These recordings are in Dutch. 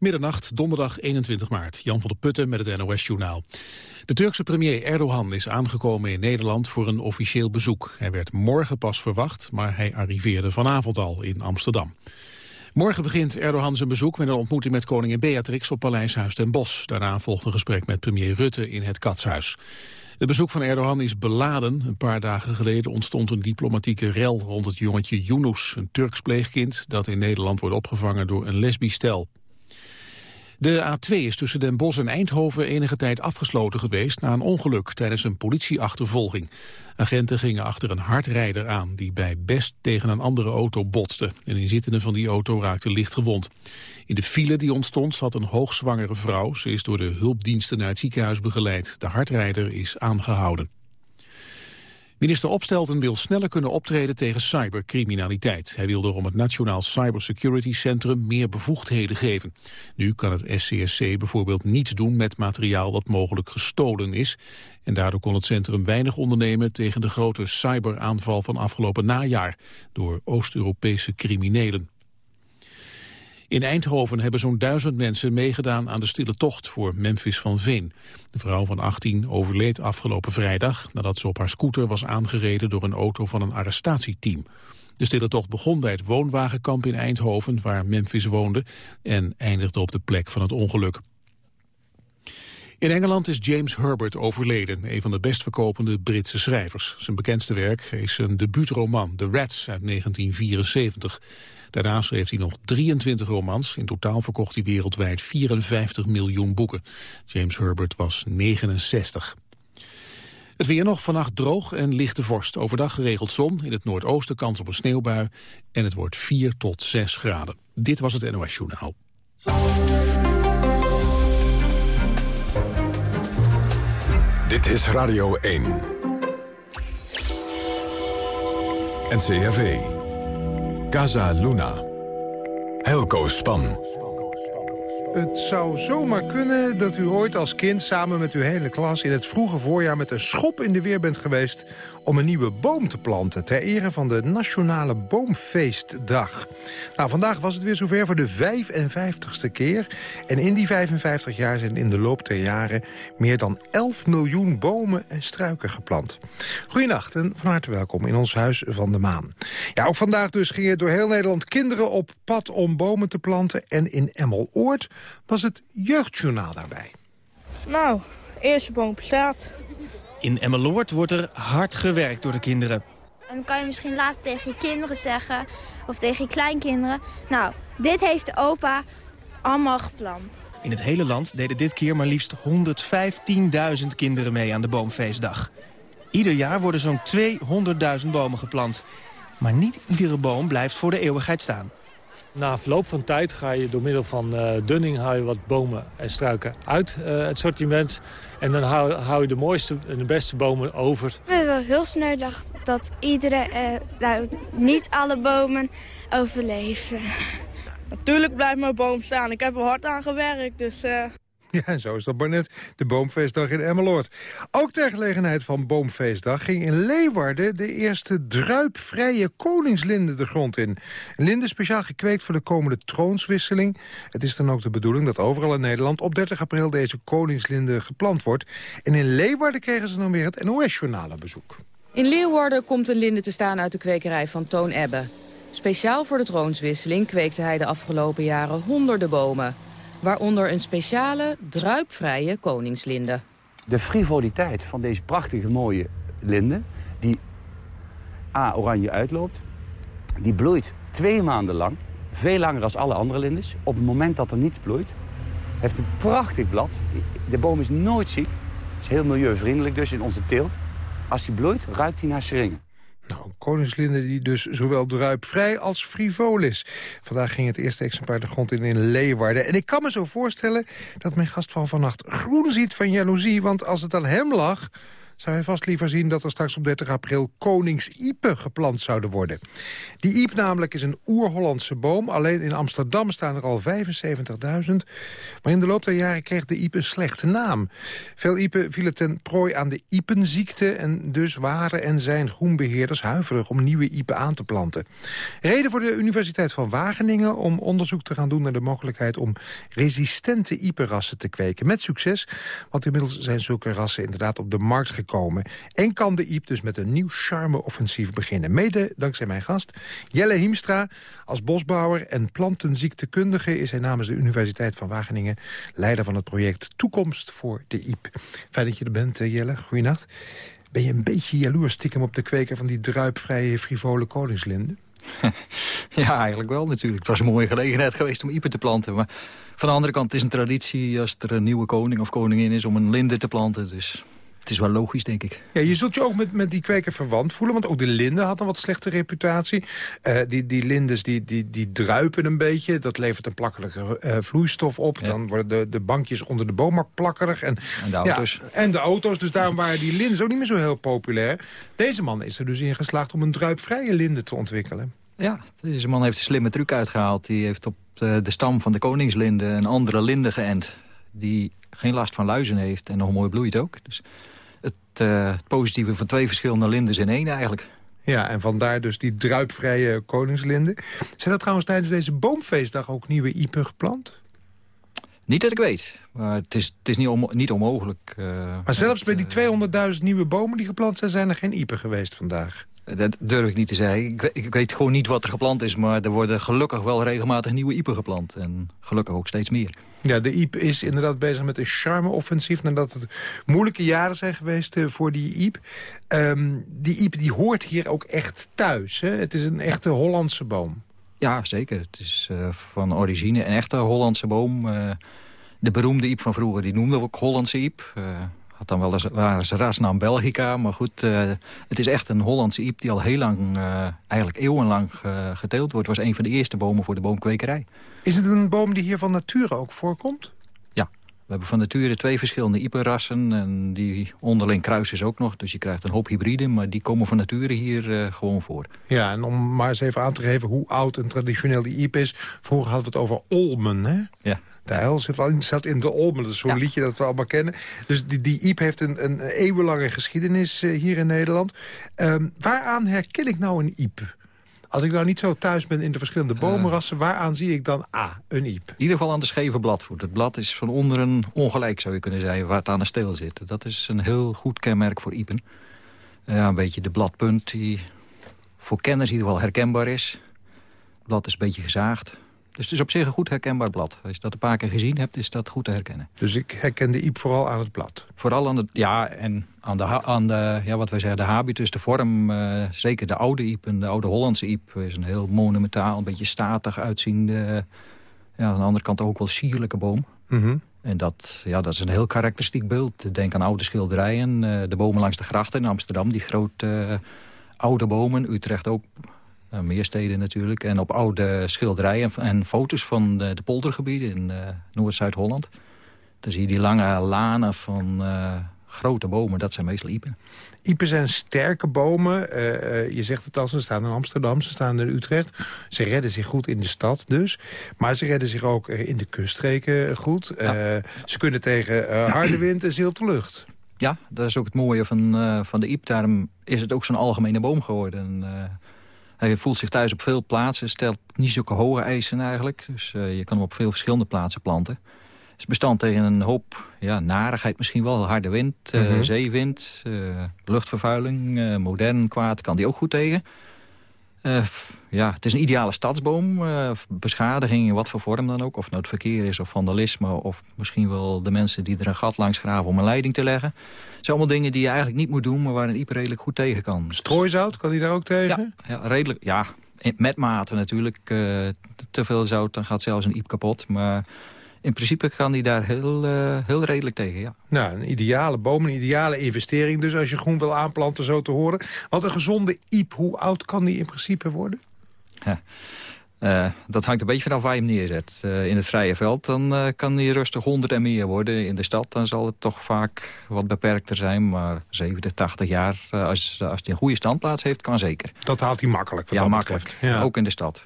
Middernacht, donderdag 21 maart. Jan van der Putten met het NOS-journaal. De Turkse premier Erdogan is aangekomen in Nederland voor een officieel bezoek. Hij werd morgen pas verwacht, maar hij arriveerde vanavond al in Amsterdam. Morgen begint Erdogan zijn bezoek met een ontmoeting met koningin Beatrix op Paleishuis ten Bosch. Daarna volgt een gesprek met premier Rutte in het Katshuis. Het bezoek van Erdogan is beladen. Een paar dagen geleden ontstond een diplomatieke rel rond het jongetje Yunus, een Turks pleegkind dat in Nederland wordt opgevangen door een lesbisch stel. De A2 is tussen Den Bosch en Eindhoven enige tijd afgesloten geweest na een ongeluk tijdens een politieachtervolging. Agenten gingen achter een hardrijder aan die bij Best tegen een andere auto botste. Een inzittende van die auto raakte licht gewond. In de file die ontstond zat een hoogzwangere vrouw. Ze is door de hulpdiensten naar het ziekenhuis begeleid. De hardrijder is aangehouden. Minister Opstelten wil sneller kunnen optreden tegen cybercriminaliteit. Hij wil om het Nationaal Cybersecurity Centrum meer bevoegdheden geven. Nu kan het SCSC bijvoorbeeld niets doen met materiaal dat mogelijk gestolen is. En daardoor kon het centrum weinig ondernemen tegen de grote cyberaanval van afgelopen najaar door Oost-Europese criminelen. In Eindhoven hebben zo'n duizend mensen meegedaan aan de stille tocht voor Memphis van Veen. De vrouw van 18 overleed afgelopen vrijdag nadat ze op haar scooter was aangereden door een auto van een arrestatieteam. De stille tocht begon bij het woonwagenkamp in Eindhoven waar Memphis woonde en eindigde op de plek van het ongeluk. In Engeland is James Herbert overleden, een van de best verkopende Britse schrijvers. Zijn bekendste werk is een debuutroman, The Rats, uit 1974. Daarnaast schreef hij nog 23 romans. In totaal verkocht hij wereldwijd 54 miljoen boeken. James Herbert was 69. Het weer nog vannacht droog en lichte vorst. Overdag geregeld zon, in het noordoosten kans op een sneeuwbui. En het wordt 4 tot 6 graden. Dit was het NOS Journaal. Dit is Radio 1. NCRV. Casa Luna. Helco Span. Het zou zomaar kunnen dat u ooit als kind samen met uw hele klas... in het vroege voorjaar met een schop in de weer bent geweest om een nieuwe boom te planten... ter ere van de Nationale Boomfeestdag. Nou, vandaag was het weer zover voor de 55ste keer. En in die 55 jaar zijn in de loop der jaren... meer dan 11 miljoen bomen en struiken geplant. Goedenacht en van harte welkom in ons Huis van de Maan. Ja, ook vandaag dus gingen door heel Nederland kinderen op pad om bomen te planten. En in Emmeloord was het Jeugdjournaal daarbij. Nou, eerste boom bestaat. In Emmeloord wordt er hard gewerkt door de kinderen. En dan kan je misschien later tegen je kinderen zeggen, of tegen je kleinkinderen... nou, dit heeft de opa allemaal geplant. In het hele land deden dit keer maar liefst 115.000 kinderen mee aan de boomfeestdag. Ieder jaar worden zo'n 200.000 bomen geplant. Maar niet iedere boom blijft voor de eeuwigheid staan. Na verloop van tijd ga je door middel van uh, dunning haal je wat bomen en struiken uit uh, het sortiment. En dan hou, hou, je de mooiste en de beste bomen over. We hebben heel snel gedacht dat iedere, uh, nou, niet alle bomen overleven. Natuurlijk blijft mijn boom staan. Ik heb er hard aan gewerkt, dus... Ja, en zo is dat maar net de Boomfeestdag in Emmeloord. Ook ter gelegenheid van Boomfeestdag ging in Leeuwarden... de eerste druipvrije koningslinde de grond in. Een linde speciaal gekweekt voor de komende troonswisseling. Het is dan ook de bedoeling dat overal in Nederland... op 30 april deze koningslinde geplant wordt. En in Leeuwarden kregen ze dan weer het NOS-journalen bezoek. In Leeuwarden komt een linde te staan uit de kwekerij van Toon Ebbe. Speciaal voor de troonswisseling kweekte hij de afgelopen jaren honderden bomen... Waaronder een speciale, druipvrije koningslinde. De frivoliteit van deze prachtige mooie linde... die A, oranje uitloopt... die bloeit twee maanden lang. Veel langer dan alle andere lindes. Op het moment dat er niets bloeit... heeft een prachtig blad. De boom is nooit ziek. Het is heel milieuvriendelijk dus in onze teelt. Als hij bloeit, ruikt hij naar seringen. Nou, een koningslinde die dus zowel druipvrij als frivol is. Vandaag ging het eerste exemplaar de grond in in Leeuwarden. En ik kan me zo voorstellen dat mijn gast van vannacht groen ziet van jaloezie. Want als het aan hem lag, zou hij vast liever zien dat er straks op 30 april koningsiepen geplant zouden worden. Die iep namelijk is een oer-Hollandse boom. Alleen in Amsterdam staan er al 75.000. Maar in de loop der jaren kreeg de iep een slechte naam. Veel iepen vielen ten prooi aan de iepenziekte... en dus waren en zijn groenbeheerders huiverig om nieuwe iepen aan te planten. Reden voor de Universiteit van Wageningen om onderzoek te gaan doen... naar de mogelijkheid om resistente iepenrassen te kweken. Met succes, want inmiddels zijn zulke rassen inderdaad op de markt gekomen. En kan de iep dus met een nieuw charme-offensief beginnen. Mede dankzij mijn gast, Jelle Hiemstra. Als bosbouwer en plantenziektekundige is hij namens de Universiteit van Wageningen... leider van het project Toekomst voor de iep. Fijn dat je er bent, eh, Jelle. Goeienacht. Ben je een beetje jaloers stiekem op de kweker van die druipvrije frivole koningslinde? Ja, eigenlijk wel natuurlijk. Het was een mooie gelegenheid geweest om iepen te planten. Maar van de andere kant, het is een traditie als er een nieuwe koning of koningin is... om een linde te planten. Dus het is wel logisch, denk ik. Ja, je zult je ook met, met die kweker verwant voelen. Want ook de linde had een wat slechte reputatie. Uh, die, die lindes die, die, die druipen een beetje. Dat levert een plakkerige uh, vloeistof op. Dan worden de, de bankjes onder de boom plakkerig. En, en de auto's. Ja, en de auto's. Dus daarom waren die lindes ook niet meer zo heel populair. Deze man is er dus in geslaagd om een druipvrije linde te ontwikkelen. Ja, deze man heeft een slimme truc uitgehaald. Die heeft op de, de stam van de koningslinde een andere linde geënt. Die geen last van luizen heeft en nog mooi bloeit ook. Dus het, uh, het positieve van twee verschillende linden in één eigenlijk. Ja, en vandaar dus die druipvrije koningslinden. Zijn er trouwens tijdens deze boomfeestdag ook nieuwe iepen geplant? Niet dat ik weet, maar het is, het is niet, onmo niet onmogelijk. Uh, maar zelfs bij die 200.000 nieuwe bomen die geplant zijn... zijn er geen iepen geweest vandaag? Dat durf ik niet te zeggen. Ik, ik, weet gewoon niet wat er geplant is... maar er worden gelukkig wel regelmatig nieuwe iepen geplant. En gelukkig ook steeds meer. Ja, de IEP is inderdaad bezig met een charme-offensief... nadat het moeilijke jaren zijn geweest uh, voor die IEP. Um, die IEP die hoort hier ook echt thuis. Hè? Het is een echte Hollandse boom. Ja, zeker. Het is uh, van origine een echte Hollandse boom. Uh, de beroemde IEP van vroeger, die noemden we ook Hollandse IEP had dan wel eens, waren ze rasnaam Belgica. Maar goed, uh, het is echt een Hollandse iep die al heel lang, uh, eigenlijk eeuwenlang uh, geteeld wordt. Het was een van de eerste bomen voor de boomkwekerij. Is het een boom die hier van nature ook voorkomt? Ja, we hebben van nature twee verschillende iepenrassen. En die onderling kruisen is ook nog. Dus je krijgt een hoop hybriden, maar die komen van nature hier gewoon voor. Ja, en om maar eens even aan te geven hoe oud en traditioneel die iep is. Vroeger hadden we het over olmen, hè? Ja. De Heil zit, al, zat in de Olmen. Dat is zo'n ja. liedje dat we allemaal kennen. Dus die, die Iep heeft een, een eeuwenlange geschiedenis uh, hier in Nederland. Um, waaraan herken ik nou een Iep? Als ik nou niet zo thuis ben in de verschillende bomenrassen... waaraan zie ik dan A, een iep? In ieder geval aan de scheve bladvoet. Het blad is van onderen ongelijk, zou je kunnen zeggen, waar het aan de steel zit. Dat is een heel goed kenmerk voor iepen. Ja, een beetje de bladpunt die voor kenners in ieder geval herkenbaar is. Het blad is een beetje gezaagd. Dus het is op zich een goed herkenbaar blad. Als je dat een paar keer gezien hebt, is dat goed te herkennen. Dus ik herken de iep vooral aan het blad? Vooral aan, het, ja, en aan, de, aan de, ja, wat wij zeggen, de habitus, de vorm. Uh, zeker de oude iep en de oude Hollandse iep is een heel monumentaal, een beetje statig uitziende... ja, aan de andere kant ook wel sierlijke boom. Mm -hmm. En dat, ja, dat is een heel karakteristiek beeld. Denk aan oude schilderijen, uh, de bomen langs de grachten in Amsterdam. Die grote uh, oude bomen, Utrecht ook nou, meer steden natuurlijk. En op oude schilderijen en foto's van de, de poldergebieden in uh, Noord-Zuid-Holland. Dan zie je die lange lanen van uh, grote bomen. Dat zijn meestal iepen. Iepen zijn sterke bomen. Uh, je zegt het al, ze staan in Amsterdam, ze staan in Utrecht. Ze redden zich goed in de stad dus. Maar ze redden zich ook in de kuststreken goed. Ja. ze kunnen tegen harde wind en zilte lucht. Ja, dat is ook het mooie van, van de iep. Daarom is het ook zo'n algemene boom geworden. Hij voelt zich thuis op veel plaatsen, stelt niet zulke hoge eisen eigenlijk. Dus uh, je kan hem op veel verschillende plaatsen planten. Het is bestand tegen een hoop ja, narigheid misschien wel. Harde wind, uh, mm -hmm. zeewind, uh, luchtvervuiling, modern kwaad kan die ook goed tegen. Ja, het is een ideale stadsboom. beschadiging in wat voor vorm dan ook. Of het nou het verkeer is of vandalisme. Of misschien wel de mensen die er een gat langs graven om een leiding te leggen. Het zijn allemaal dingen die je eigenlijk niet moet doen... maar waar een iep redelijk goed tegen kan. Strooizout, kan die daar ook tegen? Ja, ja redelijk. Ja, met mate natuurlijk. Uh, te veel zout, dan gaat zelfs een iep kapot. Maar in principe kan die daar heel, uh, heel redelijk tegen, ja. Nou, een ideale boom, een ideale investering dus... als je groen wil aanplanten, zo te horen. Wat een gezonde iep, hoe oud kan die in principe worden? Ja. Uh, dat hangt een beetje vanaf waar je hem neerzet. Uh, in het vrije veld dan uh, kan hij rustig 100 en meer worden. In de stad dan zal het toch vaak wat beperkter zijn. Maar 70, 80 jaar, als, als hij een goede standplaats heeft, kan zeker. Dat haalt hij makkelijk, ja, dat makkelijk. Ja. Ook in de stad.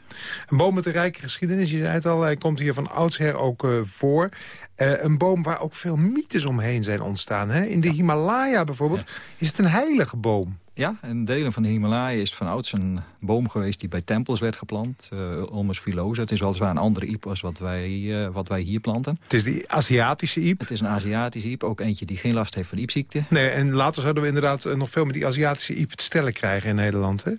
Een boom met een rijke geschiedenis, je zei het al, hij komt hier van oudsher ook voor. een boom waar ook veel mythes omheen zijn ontstaan. Hè? In de Himalaya bijvoorbeeld is het een heilige boom. Ja, in delen van de Himalaya is van ouds een boom geweest die bij tempels werd geplant. Uh, Ulmus filosa. Het is weliswaar een andere iep als wat wij, uh, wat wij hier planten. Het is die Aziatische iep? Het is een Aziatische iep, ook eentje die geen last heeft van iepziekte. Nee, en later zouden we inderdaad uh, nog veel met die Aziatische iep te stellen krijgen in Nederland, hè?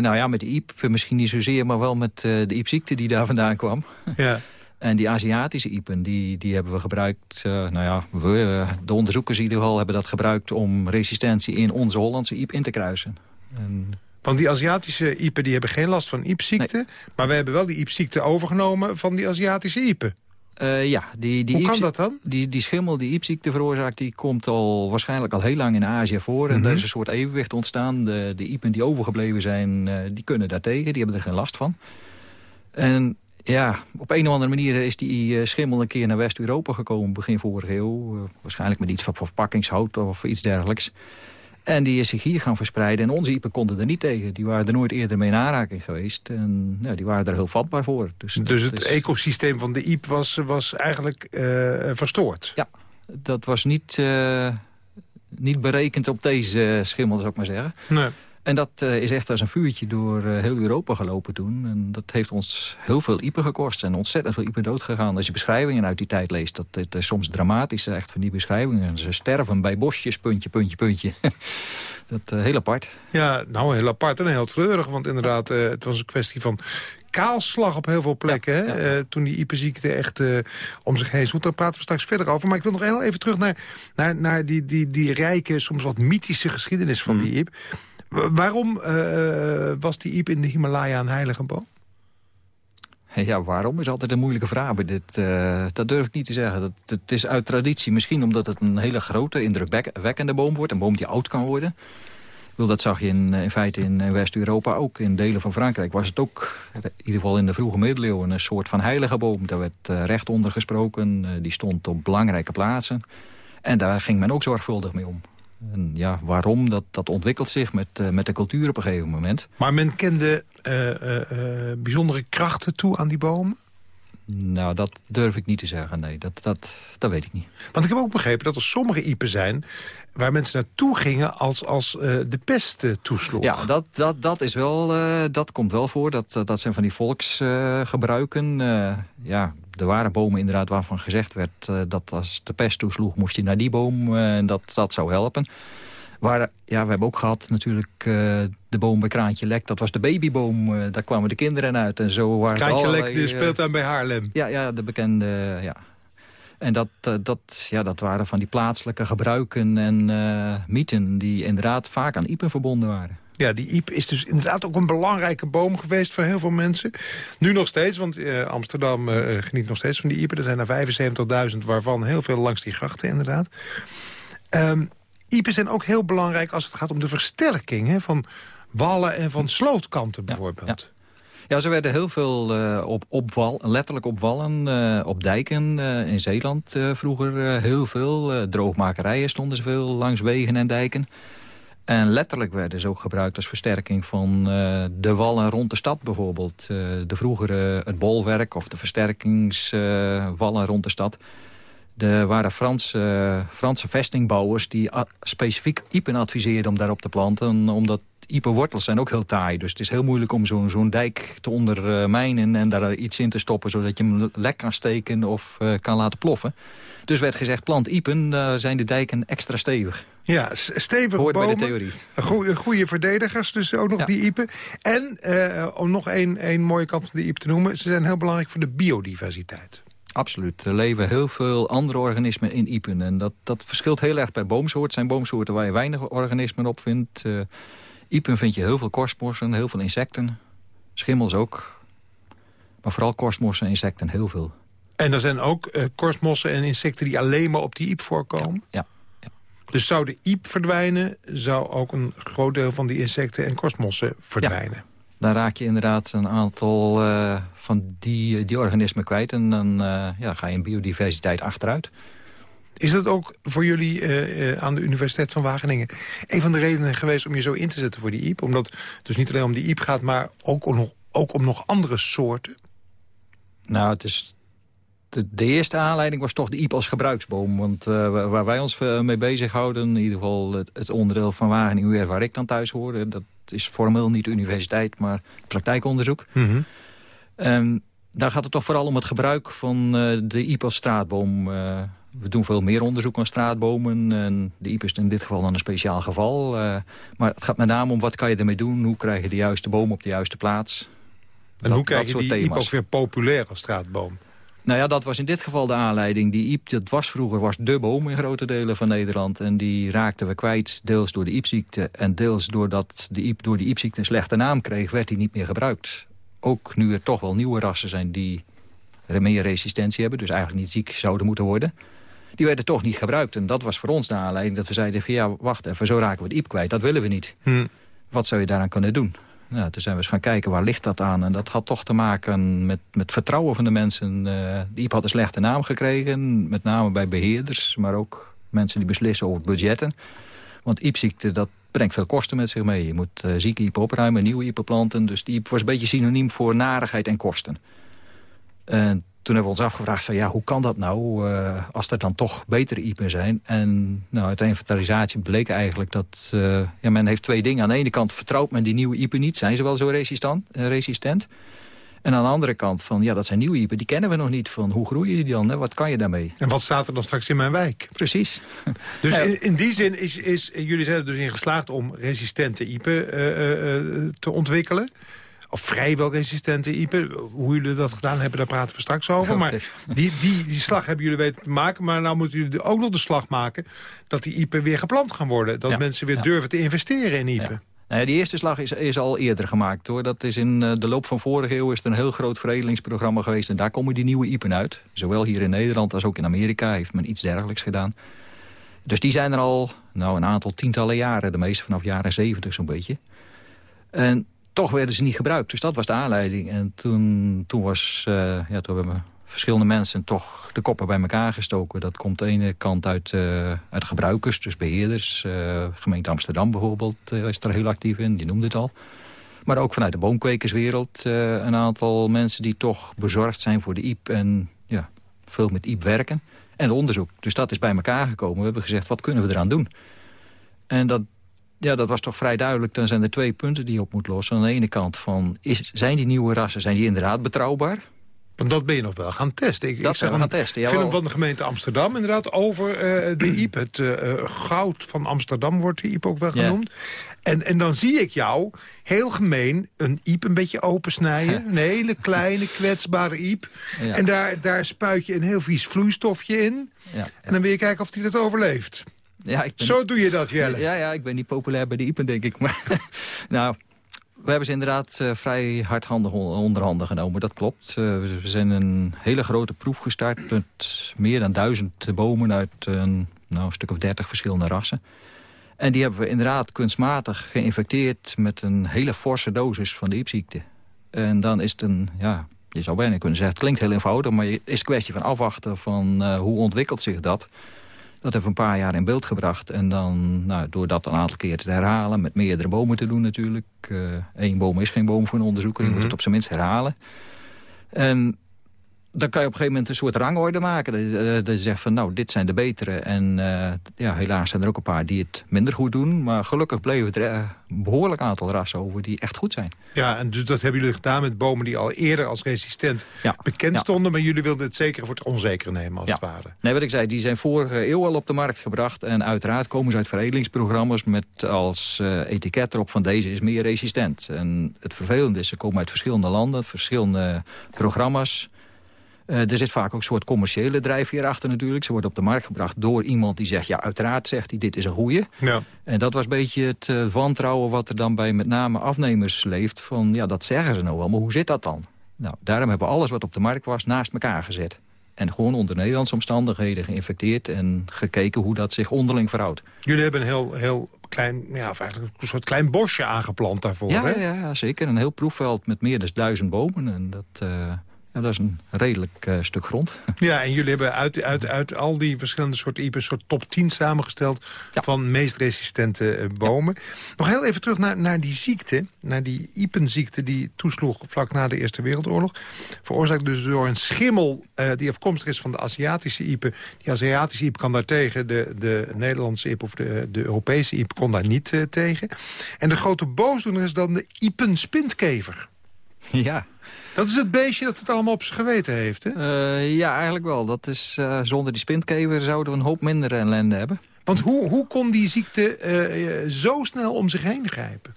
nou ja, met de iep misschien niet zozeer, maar wel met de iepziekte die daar vandaan kwam. Ja. En die Aziatische iepen, die, die hebben we gebruikt... Uh, nou ja, we, de onderzoekers in ieder geval hebben dat gebruikt... om resistentie in onze Hollandse iep in te kruisen. En... Want die Aziatische iepen die hebben geen last van iepziekte... Nee. maar we hebben wel die iepziekte overgenomen van die Aziatische iepen. Uh, ja, die, die Hoe kan dat dan? Die, die schimmel die iepziekte veroorzaakt, die komt al waarschijnlijk al heel lang in Azië voor. En mm -hmm. er is een soort evenwicht ontstaan. De, de iepen die overgebleven zijn, uh, die kunnen daartegen. Die hebben er geen last van. En ja, op een of andere manier is die uh, schimmel een keer naar West-Europa gekomen begin vorige eeuw. Uh, waarschijnlijk met iets van verpakkingshout of iets dergelijks. En die is zich hier gaan verspreiden. En onze iepen konden er niet tegen. Die waren er nooit eerder mee in aanraking geweest. En nou, die waren er heel vatbaar voor. Dus, dus het is... ecosysteem van de iep was, was eigenlijk uh, verstoord? Ja, dat was niet, niet berekend op deze schimmel, zou ik maar zeggen. Nee. En dat uh, is echt als een vuurtje door uh, heel Europa gelopen toen. En dat heeft ons heel veel iepen gekost. En ontzettend veel iepen doodgegaan. Als je beschrijvingen uit die tijd leest, dat het is soms dramatisch echt van die beschrijvingen. Ze sterven bij bosjes, puntje, puntje, puntje. dat uh, heel apart. Ja, nou heel apart en heel treurig. Want inderdaad, het was een kwestie van kaalslag op heel veel plekken. Ja, hè? Ja. Uh, toen die iepenziekte echt uh, om zich heen sloeg. Daar praten we straks verder over. Maar ik wil nog heel even terug naar, naar, naar die, die, die rijke, soms wat mythische geschiedenis van mm. die iep. Waarom uh, was die iep in de Himalaya een heilige boom? Ja, waarom is altijd een moeilijke vraag. Dit, uh, dat durf ik niet te zeggen. Dat, het is uit traditie misschien omdat het een hele grote, indrukwekkende boom wordt. Een boom die oud kan worden. Wil, dat zag je in, in feite in West-Europa ook. In delen van Frankrijk was het ook, in ieder geval in de vroege middeleeuwen... een soort van heilige boom. Daar werd recht onder gesproken. Die stond op belangrijke plaatsen. En daar ging men ook zorgvuldig mee om. En ja, waarom, dat, dat ontwikkelt zich met, uh, met de cultuur op een gegeven moment. Maar men kende uh, uh, bijzondere krachten toe aan die bomen? Nou, dat durf ik niet te zeggen, nee. Dat, dat, dat weet ik niet. Want ik heb ook begrepen dat er sommige iepen zijn... waar mensen naartoe gingen als, als de pest toesloeg. Ja, dat, dat, dat, is wel, dat komt wel voor. Dat, dat zijn van die volksgebruiken. ja, er waren bomen inderdaad waarvan gezegd werd... Uh, dat als de pest toesloeg moest hij naar die boom uh, en dat, dat zou helpen. Waar, ja, we hebben ook gehad natuurlijk uh, de boom bij Kraantje Lek. Dat was de babyboom. daar kwamen de kinderen uit. En zo waren Kraantje Lek de speelt dan bij Haarlem. Ja, ja de bekende... ja. En dat, dat, ja, dat waren van die plaatselijke gebruiken en mythen... die inderdaad vaak aan Iepen verbonden waren. Ja, die iep is dus inderdaad ook een belangrijke boom geweest voor heel veel mensen. Nu nog steeds, want uh, Amsterdam uh, geniet nog steeds van die iepen. Er zijn er 75.000, waarvan heel veel langs die grachten inderdaad. Um, iepen zijn ook heel belangrijk als het gaat om de versterking hè, van wallen en van slootkanten bijvoorbeeld. Ja, ja. Ja, ze werden heel veel uh, op, op wal, letterlijk op wallen, uh, op dijken uh, in Zeeland vroeger heel veel. droogmakerijen stonden ze veel langs wegen en dijken. En letterlijk werden ze ook gebruikt als versterking van uh, de wallen rond de stad bijvoorbeeld. Uh, de vroegere het bolwerk of de versterkingswallen rond de stad. Er waren Franse, Franse vestingbouwers die specifiek iepen adviseerden om daarop te planten. Omdat iepenwortels zijn ook heel taai. Dus het is heel moeilijk om zo'n zo'n dijk te ondermijnen en daar iets in te stoppen... zodat je hem lek kan steken of kan laten ploffen. Dus werd gezegd, plant iepen, daar zijn de dijken extra stevig. Ja, stevige Hoort bomen. bij de theorie. Goeie, goede verdedigers, dus ook nog ja. die iepen. En uh, om nog één mooie kant van de iep te noemen... ze zijn heel belangrijk voor de biodiversiteit. Absoluut. Er leven heel veel andere organismen in iepen. En dat, dat verschilt heel erg per boomsoort. Het zijn boomsoorten waar je weinig organismen op vindt. Uh, iepen vind je heel veel korstmossen, heel veel insecten. Schimmels ook. Maar vooral korstmossen en insecten heel veel. En er zijn ook uh, korstmossen en insecten die alleen maar op die iep voorkomen? Ja. ja. Dus zou de iep verdwijnen, zou ook een groot deel van die insecten en korstmossen verdwijnen? dan raak je inderdaad een aantal uh, van die, die organismen kwijt. En dan uh, ja, ga je in biodiversiteit achteruit. Is dat ook voor jullie uh, aan de Universiteit van Wageningen... een van de redenen geweest om je zo in te zetten voor die IEP? Omdat het dus niet alleen om die IEP gaat, maar ook om nog, ook om nog andere soorten? Nou, het is de, de, eerste aanleiding was toch de IEP als gebruiksboom. Want uh, waar wij ons mee bezighouden, in ieder geval het, het onderdeel van Wageningen UR waar ik dan thuis hoorde... dat is formeel niet de universiteit, maar praktijkonderzoek. Mm -hmm. daar gaat het toch vooral om het gebruik van uh, de IEP als straatboom. Uh, we doen veel meer onderzoek aan straatbomen. En de IEP is in dit geval dan een speciaal geval. maar het gaat met name om wat kan je ermee doen. Hoe krijg je de juiste boom op de juiste plaats. En dat, hoe krijg je die IEP ook weer populair als straatboom? Nou ja, dat was in dit geval de aanleiding. Die iep, dat was vroeger was de boom in grote delen van Nederland. En die raakten we kwijt, deels door de iepziekte... en deels doordat de iep door de iepziekte een slechte naam kreeg... werd die niet meer gebruikt. Ook nu er toch wel nieuwe rassen zijn die meer resistentie hebben... dus eigenlijk niet ziek zouden moeten worden... die werden toch niet gebruikt. En dat was voor ons de aanleiding dat we zeiden... van ja, wacht even, zo raken we het iep kwijt. Dat willen we niet. Hm. Wat zou je daaraan kunnen doen? Nou, toen zijn we eens gaan kijken waar ligt dat aan. En dat had toch te maken met, met vertrouwen van de mensen. Uh, die had een slechte naam gekregen. Met name bij beheerders, maar ook mensen die beslissen over budgetten. Want iepziekte, dat brengt veel kosten met zich mee. Je moet uh, zieke iepen opruimen, nieuwe iepen planten. Dus die iep was een beetje synoniem voor narigheid en kosten. En toen hebben we ons afgevraagd van ja, hoe kan dat nou uh, als er dan toch betere iepen zijn? En nou, uit de inventarisatie bleek eigenlijk dat uh, ja, men heeft twee dingen. Aan de ene kant vertrouwt men die nieuwe iepen niet, zijn ze wel zo resistent? Uh, resistent? En aan de andere kant van, ja, dat zijn nieuwe iepen, die kennen we nog niet. Van hoe groeien die dan? Hè? Wat kan je daarmee? En wat staat er dan straks in mijn wijk? Precies. Dus in, in, die zin is, is jullie zijn er dus in geslaagd om resistente iepen te ontwikkelen of vrijwel resistente iepen. Hoe jullie dat gedaan hebben, daar praten we straks over. Maar die, die, die slag hebben jullie weten te maken. Maar nou moeten jullie ook nog de slag maken... dat die iepen weer geplant gaan worden. Dat mensen weer durven te investeren in iepen. Nou ja, die eerste slag is, is al eerder gemaakt. hoor. Dat is in eh, de loop van vorige eeuw is er een heel groot veredelingsprogramma geweest. En daar komen die nieuwe iepen uit. Zowel hier in Nederland als ook in Amerika heeft men iets dergelijks gedaan. Dus die zijn er al nou, een aantal tientallen jaren. De meeste vanaf jaren zeventig zo'n beetje. En toch werden ze niet gebruikt. Dus dat was de aanleiding. En toen, toen, was, uh, ja, toen hebben verschillende mensen toch de koppen bij elkaar gestoken. Dat komt de ene kant uit, uh, uit gebruikers, dus beheerders. Uh, gemeente Amsterdam bijvoorbeeld is er heel actief in, die noemde het al. Maar ook vanuit de boomkwekerswereld een aantal mensen die toch bezorgd zijn voor de IEP... en ja, veel met IEP werken. En het onderzoek. Dus dat is bij elkaar gekomen. We hebben gezegd, wat kunnen we eraan doen? En dat ja, dat was toch vrij duidelijk. Dan zijn er twee punten die je op moet lossen. Aan de ene kant van, is, zijn die nieuwe rassen zijn die inderdaad betrouwbaar? Want dat ben je nog wel gaan testen. Ik, dat ik gaan testen, film van de gemeente Amsterdam inderdaad over uh, de IEP. Het uh, goud van Amsterdam wordt de IEP ook wel genoemd. En, en dan zie ik jou heel gemeen een IEP een beetje opensnijden. Een hele kleine, kwetsbare IEP. En daar, daar spuit je een heel vies vloeistofje in. En dan wil je kijken of die dat overleeft. Ja, ik ben Zo doe je dat, Jelle. Ja, ja, ik ben niet populair bij de IPEN, denk ik. Maar, nou, we hebben ze inderdaad uh, vrij hardhandig onder handen genomen. Dat klopt. Uh, we zijn een hele grote proef gestart... met meer dan duizend bomen uit een, nou, een stuk of dertig verschillende rassen. En die hebben we inderdaad kunstmatig geïnfecteerd... met een hele forse dosis van de iepziekte. En dan is het een... Ja, je zou bijna kunnen zeggen, het klinkt heel eenvoudig... maar het is een kwestie van afwachten van uh, hoe ontwikkelt zich dat... Dat hebben we een paar jaar in beeld gebracht. En dan, nou, door dat een aantal keer te herhalen... met meerdere bomen te doen natuurlijk. Eén uh, boom is geen boom voor een onderzoeker. Je moet het op zijn minst herhalen. En dan kan je op een gegeven moment een soort rangorde maken. Dat je zegt van, nou, dit zijn de betere. En uh, ja, helaas zijn er ook een paar die het minder goed doen. Maar gelukkig bleven er een behoorlijk aantal rassen over die echt goed zijn. Ja, en dus dat hebben jullie gedaan met bomen die al eerder als resistent bekend stonden. Maar jullie wilden het zeker voor het onzekere nemen, als het ware. Nee, wat ik zei, die zijn vorige eeuw al op de markt gebracht. En uiteraard komen ze uit veredelingsprogramma's met als uh, etiket erop van deze is meer resistent. En het vervelende is, ze komen uit verschillende landen, verschillende programma's. Uh, er zit vaak ook een soort commerciële drijfveer achter natuurlijk. Ze worden op de markt gebracht door iemand die zegt... ja, uiteraard zegt hij, dit is een goeie. Ja. En dat was een beetje het uh, wantrouwen wat er dan bij met name afnemers leeft. Van, ja, dat zeggen ze nou wel, maar hoe zit dat dan? Nou, daarom hebben we alles wat op de markt was naast elkaar gezet. En gewoon onder Nederlandse omstandigheden geïnfecteerd... en gekeken hoe dat zich onderling verhoudt. Jullie hebben een heel, heel klein, ja, eigenlijk een soort klein bosje aangeplant daarvoor, ja, hè? Ja, ja, zeker. Een heel proefveld met meer dan duizend bomen. En dat, uh, ja, dat is een redelijk uh, stuk grond. Ja, en jullie hebben uit, uit, uit al die verschillende soorten iepen... een soort top 10 samengesteld ja. van meest resistente uh, bomen. Nog heel even terug naar, naar die ziekte. Naar die iepenziekte die toesloeg vlak na de Eerste Wereldoorlog. Veroorzaakt dus door een schimmel uh, die afkomstig is van de Aziatische iepen. Die Aziatische iep kan daar tegen. De, de Nederlandse iep of de, de Europese iep kon daar niet tegen. En de grote boosdoener is dan de iepenspintkever. Ja. Dat is het beestje dat het allemaal op zijn geweten heeft, hè? Uh, ja, eigenlijk wel. Dat is, uh, zonder die spintkever zouden we een hoop minder ellende hebben. Want hoe, hoe kon die ziekte uh, zo snel om zich heen grijpen?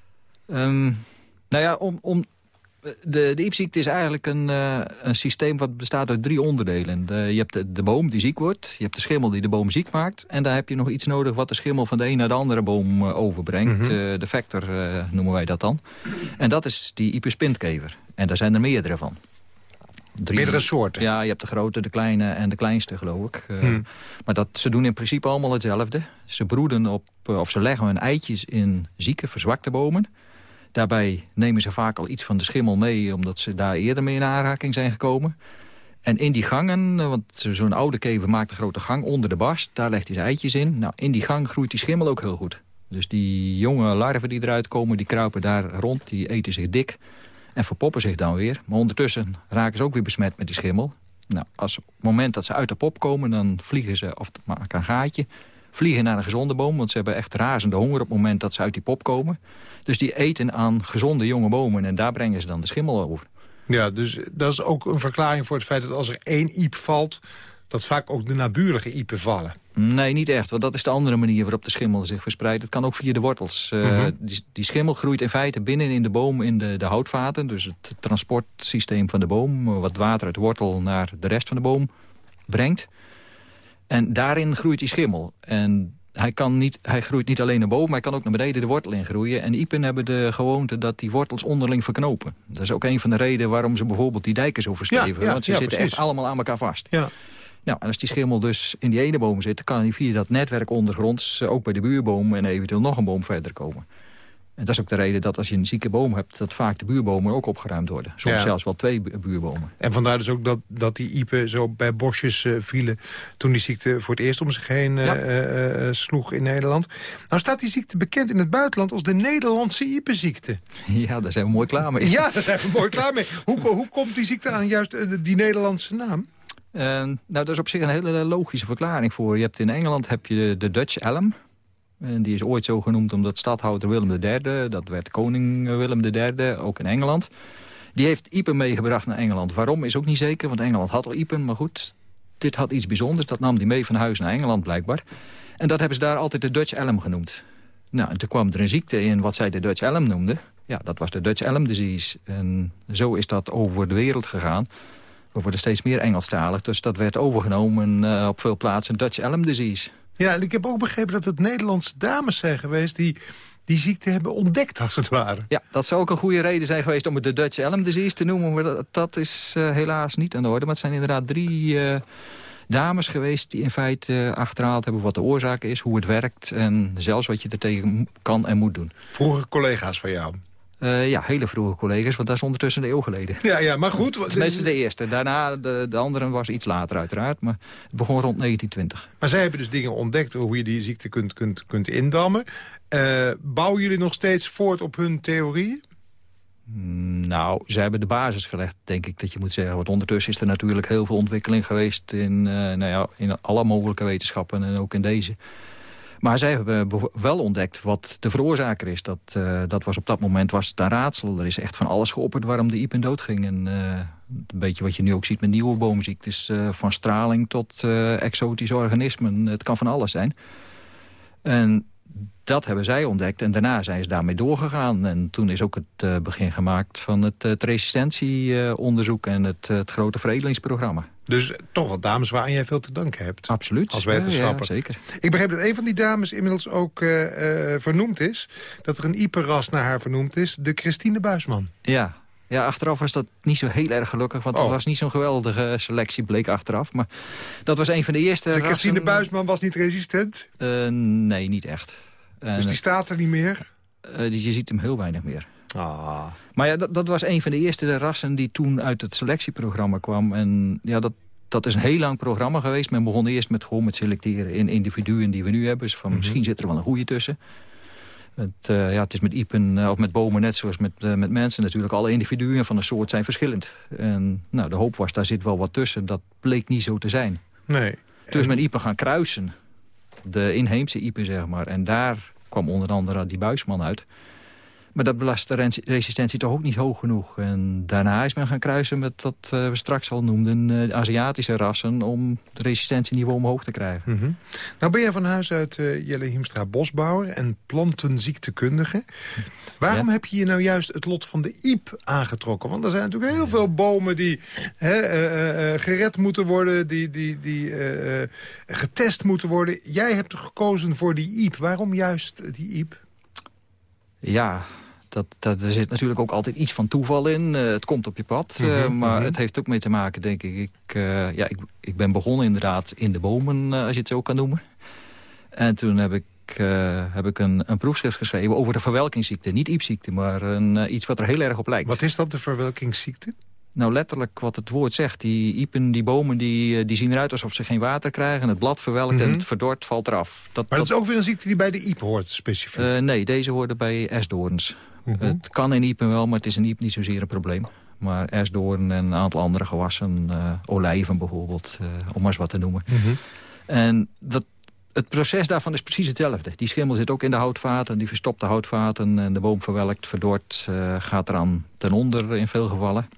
Um, nou ja, om, om, de, de iepziekte is eigenlijk een, een systeem wat bestaat uit drie onderdelen. De, je hebt de, de, boom die ziek wordt, je hebt de schimmel die de boom ziek maakt... en daar heb je nog iets nodig wat de schimmel van de een naar de andere boom overbrengt. Mm -hmm. de vector noemen wij dat dan. En dat is die ieperspintkever. En daar zijn er meerdere van. Drie, meerdere soorten? Ja, je hebt de grote, de kleine en de kleinste, geloof ik. Hmm. Maar dat, ze doen in principe allemaal hetzelfde. Ze broeden op, of ze leggen hun eitjes in zieke, verzwakte bomen. Daarbij nemen ze vaak al iets van de schimmel mee... omdat ze daar eerder mee in aanraking zijn gekomen. En in die gangen, want zo'n oude kever maakt een grote gang onder de barst... daar legt hij zijn eitjes in. Nou, in die gang groeit die schimmel ook heel goed. Dus die jonge larven die eruit komen, die kruipen daar rond, die eten zich dik en verpoppen zich dan weer. Maar ondertussen raken ze ook weer besmet met die schimmel. Nou, als op het moment dat ze uit de pop komen, dan vliegen ze, of maken een gaatje... vliegen naar een gezonde boom, want ze hebben echt razende honger... op het moment dat ze uit die pop komen. Dus die eten aan gezonde jonge bomen en daar brengen ze dan de schimmel over. Ja, dus dat is ook een verklaring voor het feit dat als er één iep valt... dat vaak ook de naburige iepen vallen. Nee, niet echt, want dat is de andere manier waarop de schimmel zich verspreidt. Het kan ook via de wortels. Uh, mm -hmm. die, die, schimmel groeit in feite binnen in de boom in de, de houtvaten. Dus het transportsysteem van de boom, wat water uit de wortel naar de rest van de boom brengt. En daarin groeit die schimmel. En hij, kan niet, hij groeit niet alleen naar boven, maar hij kan ook naar beneden de wortel ingroeien. En iepen hebben de gewoonte dat die wortels onderling verknopen. Dat is ook een van de redenen waarom ze bijvoorbeeld die dijken zo verstevigen. Ja, ja, want ze ja, zitten precies. echt allemaal aan elkaar vast. Ja. Nou, en als die schimmel dus in die ene boom zit... dan kan hij via dat netwerk ondergronds eh, ook bij de buurboom... en eventueel nog een boom verder komen. En dat is ook de reden dat als je een zieke boom hebt... dat vaak de buurbomen ook opgeruimd worden. Soms Ja. zelfs wel twee bu- buurbomen. En vandaar dus ook dat, dat die iepen zo bij bosjes eh, vielen... toen die ziekte voor het eerst om zich heen eh, Ja. eh, sloeg in Nederland. Nou staat die ziekte bekend in het buitenland als de Nederlandse iepenziekte. Ja, daar zijn we mooi klaar mee. Ja, daar zijn we mooi klaar mee. Hoe, hoe komt die ziekte aan juist die Nederlandse naam? Eh, nou, dat is op zich een hele logische verklaring voor. Je hebt in Engeland heb je de Dutch elm. En die is ooit zo genoemd omdat stadhouder Willem III... dat werd koning eh, Willem III, ook in Engeland... die heeft iepen meegebracht naar Engeland. Waarom is ook niet zeker, want Engeland had al iepen. Maar goed, dit had iets bijzonders. Dat nam hij mee van huis naar Engeland blijkbaar. En dat hebben ze daar altijd de Dutch elm genoemd. Nou, en toen kwam er een ziekte in wat zij de Dutch elm noemden. Ja, dat was de Dutch elm disease. En zo is dat over de wereld gegaan. We worden steeds meer Engelstalig, dus dat werd overgenomen eh, op veel plaatsen Dutch elm disease. Ja, en ik heb ook begrepen dat het Nederlandse dames zijn geweest... die die ziekte hebben ontdekt, als het ware. Ja, dat zou ook een goede reden zijn geweest om het de Dutch elm disease te noemen. Maar dat, dat is eh, helaas niet aan de orde. Maar het zijn inderdaad drie eh, dames geweest die in feite eh, achterhaald hebben wat de oorzaak is, hoe het werkt en zelfs wat je er tegen kan en moet doen. Vroeger collega's van jou. Eh, ja, hele vroege collega's, want dat is ondertussen een eeuw geleden. Ja, ja maar goed. wat- Tenminste de eerste. Daarna, de, de andere was iets later uiteraard, maar het begon rond 1920. Maar zij hebben dus dingen ontdekt hoe je die ziekte kunt, kunt, kunt indammen. Eh, bouwen jullie nog steeds voort op hun theorieën? Mm, Nou, ze hebben de basis gelegd, denk ik dat je moet zeggen. Want ondertussen is er natuurlijk heel veel ontwikkeling geweest... in, eh, nou ja, in alle mogelijke wetenschappen en ook in deze. Maar zij hebben wel ontdekt wat de veroorzaker is. Dat, eh, dat was op dat moment was het een raadsel. Er is echt van alles geopperd waarom de iepen doodging. En eh, een beetje wat je nu ook ziet met nieuwe boomziektes. eh, van straling tot exotische organismen. Het kan van alles zijn. En dat hebben zij ontdekt en daarna zijn ze daarmee doorgegaan. En toen is ook het begin gemaakt van het, het resistentieonderzoek... en het, het grote veredelingsprogramma. Dus toch wel dames waaraan jij veel te danken hebt. Absoluut. Als wetenschapper. Ja, ja, zeker. Ik begreep dat een van die dames inmiddels ook eh, eh, vernoemd is. Dat er een iepenras naar haar vernoemd is. De Christine Buisman. Ja, Ja, achteraf was dat niet zo heel erg gelukkig. Want Oh. het was niet zo'n geweldige selectie, bleek achteraf. Maar dat was een van de eerste De rassen- Christine Buisman was niet resistent, Eh, nee, niet echt. Dus die staat er niet meer. die- je ziet hem heel weinig meer. Ah. Maar ja, dat, dat was een van de eerste rassen die toen uit het selectieprogramma kwam. En ja, dat, dat is een heel lang programma geweest. Men begon eerst met, gewoon met selecteren in individuen die we nu hebben. Dus van, Mhm. misschien zit er wel een goede tussen. Het, eh, ja, het is met iepen eh, of met bomen net zoals met, eh, met mensen natuurlijk. Alle individuen van een soort zijn verschillend. En nou, de hoop was, daar zit wel wat tussen. Dat bleek niet zo te zijn. Nee. Dus met iepen gaan kruisen. De inheemse iepen, zeg maar. En daar kwam onder andere die buisman uit. Maar dat belast de resistentie toch ook niet hoog genoeg. En daarna is men gaan kruisen met wat eh, we straks al noemden... eh, Aziatische rassen om het resistentieniveau omhoog te krijgen. Mhm. Nou ben jij van huis uit eh, Jelle Hiemstra bosbouwer en plantenziektekundige. Waarom heb je je nou juist het lot van de iep aangetrokken? Want er zijn natuurlijk heel veel bomen die hè, gered moeten worden... die, die, die getest moeten worden. Jij hebt gekozen voor die iep. Waarom juist die iep? Ja, dat, dat, er zit natuurlijk ook altijd iets van toeval in. Eh, het komt op je pad. eh, Mhm, maar mhm. het heeft ook mee te maken, denk ik. Ik, eh, ja, ik, ik ben begonnen inderdaad in de bomen, als je het zo kan noemen. En toen heb ik, heb ik een, een proefschrift geschreven over de verwelkingsziekte. Niet iepziekte, maar een, iets wat er heel erg op lijkt. Wat is dat, de verwelkingsziekte? Nou, letterlijk wat het woord zegt. Die iepen, die bomen, die, die zien eruit alsof ze geen water krijgen. Het blad verwelkt en Mhm. het verdort valt eraf. Dat, Maar dat is ook weer een ziekte die bij de iep hoort, specifiek. nee, deze hoorden bij esdoorns. Mhm. Het kan in iepen wel, maar het is in iep niet zozeer een probleem. Maar esdoorn en een aantal andere gewassen, eh, olijven bijvoorbeeld, eh, om maar eens wat te noemen. Mhm. En dat, het proces daarvan is precies hetzelfde. Die schimmel zit ook in de houtvaten, die verstopt de houtvaten... en de boom verwelkt, verdort, eh, gaat eraan ten onder in veel gevallen.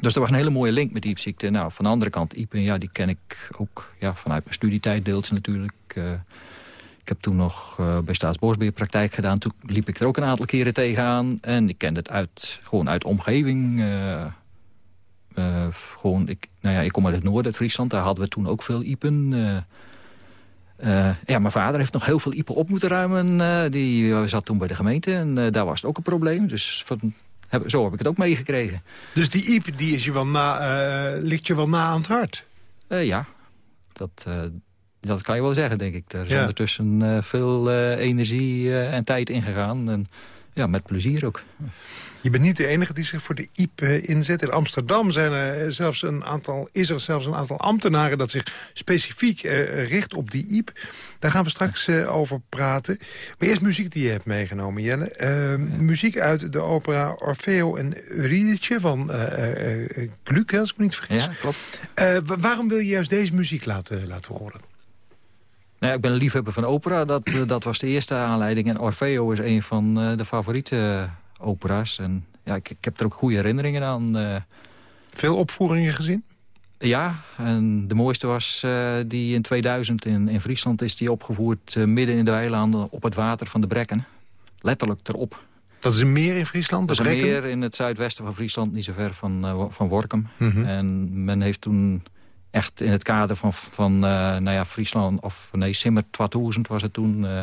Dus er was een hele mooie link met iepziekte. Nou, van de andere kant, iepen, ja, die ken ik ook ja, vanuit mijn studietijd deels natuurlijk. Ik heb toen nog eh, bij Staatsbosbeheer praktijk gedaan. Toen liep ik er ook een aantal keren tegenaan. En ik kende het uit, gewoon uit de omgeving. eh, eh, gewoon, ik, nou ja, ik kom uit het noorden, uit Friesland. Daar hadden we toen ook veel iepen. ja, mijn vader heeft nog heel veel iepen op moeten ruimen. die zat toen bij de gemeente en daar was het ook een probleem. Dus van, heb, zo heb ik het ook meegekregen. Dus die iep die is je wel na, ligt je wel na aan het hart? Ja, dat, dat kan je wel zeggen, denk ik. Er is Ja. ondertussen eh, veel eh, energie eh, en tijd ingegaan. En ja, met plezier ook. Je bent niet de enige die zich voor de IEP inzet. In Amsterdam zijn er zelfs een aantal, is er zelfs een aantal ambtenaren... dat zich specifiek richt op die IEP. Daar gaan we straks over praten. Maar eerst muziek die je hebt meegenomen, Jelle. Eh, Muziek uit de opera Orfeo en Eurydice van Gluck, als ik me niet vergis. Ja, klopt. Wa- waarom wil je juist deze muziek laten, laten horen? Nou, ja, ik ben een liefhebber van opera. Dat, eh, dat was de eerste aanleiding. En Orfeo is een van eh, de favoriete eh, opera's. En ja, ik, ik heb er ook goede herinneringen aan. Veel opvoeringen gezien? ja, en de mooiste was die in 2000 in, in Friesland is die opgevoerd... midden in de weilanden op het water van de Brekken. Letterlijk erop. Dat is een meer in Friesland? Dat is een meer in het zuidwesten van Friesland, niet zo ver van, van Workum. Mhm. En men heeft toen echt in het kader van, van eh, nou ja, Friesland... of nee, Simmer 2000 was het toen... eh,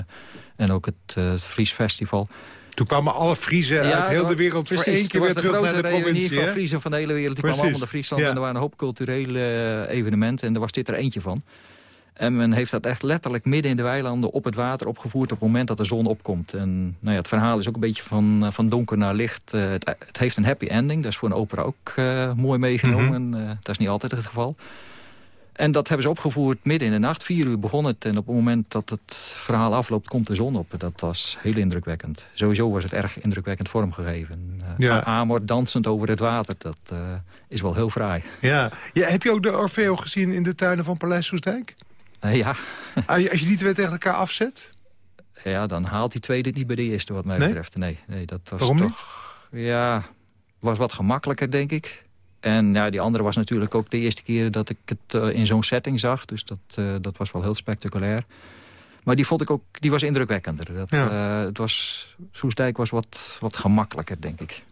en ook het eh, Fries Festival. Toen kwamen alle Friezen uit heel de wereld... voor precies, één keer er weer terug naar de provincie. van hè? Friesen van de hele wereld. Die Precies, kwamen allemaal naar Friesland ja. en er waren een hoop culturele evenementen. En er was dit er eentje van. En men heeft dat echt letterlijk midden in de weilanden op het water opgevoerd... op het moment dat de zon opkomt. En nou ja, het verhaal is ook een beetje van, van donker naar licht. Het, het heeft een happy ending. Dat is voor een opera ook mooi meegenomen. Eh, dat is niet altijd het geval. En dat hebben ze opgevoerd midden in de nacht. Vier uur begon het. En op het moment dat het verhaal afloopt, komt de zon op. Dat was heel indrukwekkend. Sowieso was het erg indrukwekkend vormgegeven. Eh, Ja. Amor dansend over het water. Dat eh, is wel heel fraai. Ja. ja. Heb je ook de Orfeo gezien in de tuinen van Paleis Soestdijk? Eh, ja. Als je als je die twee tegen elkaar afzet? ja, dan haalt die tweede niet bij de eerste wat mij Nee? betreft. Nee, nee, dat was Waarom toch, niet? Ja, was wat gemakkelijker, denk ik. En ja, die andere was natuurlijk ook de eerste keer dat ik het eh, in zo'n setting zag. Dus dat, eh, dat was wel heel spectaculair. Maar die vond ik ook, die was indrukwekkender. Dat, Ja. eh, het was, Soestdijk was wat, wat gemakkelijker, denk ik.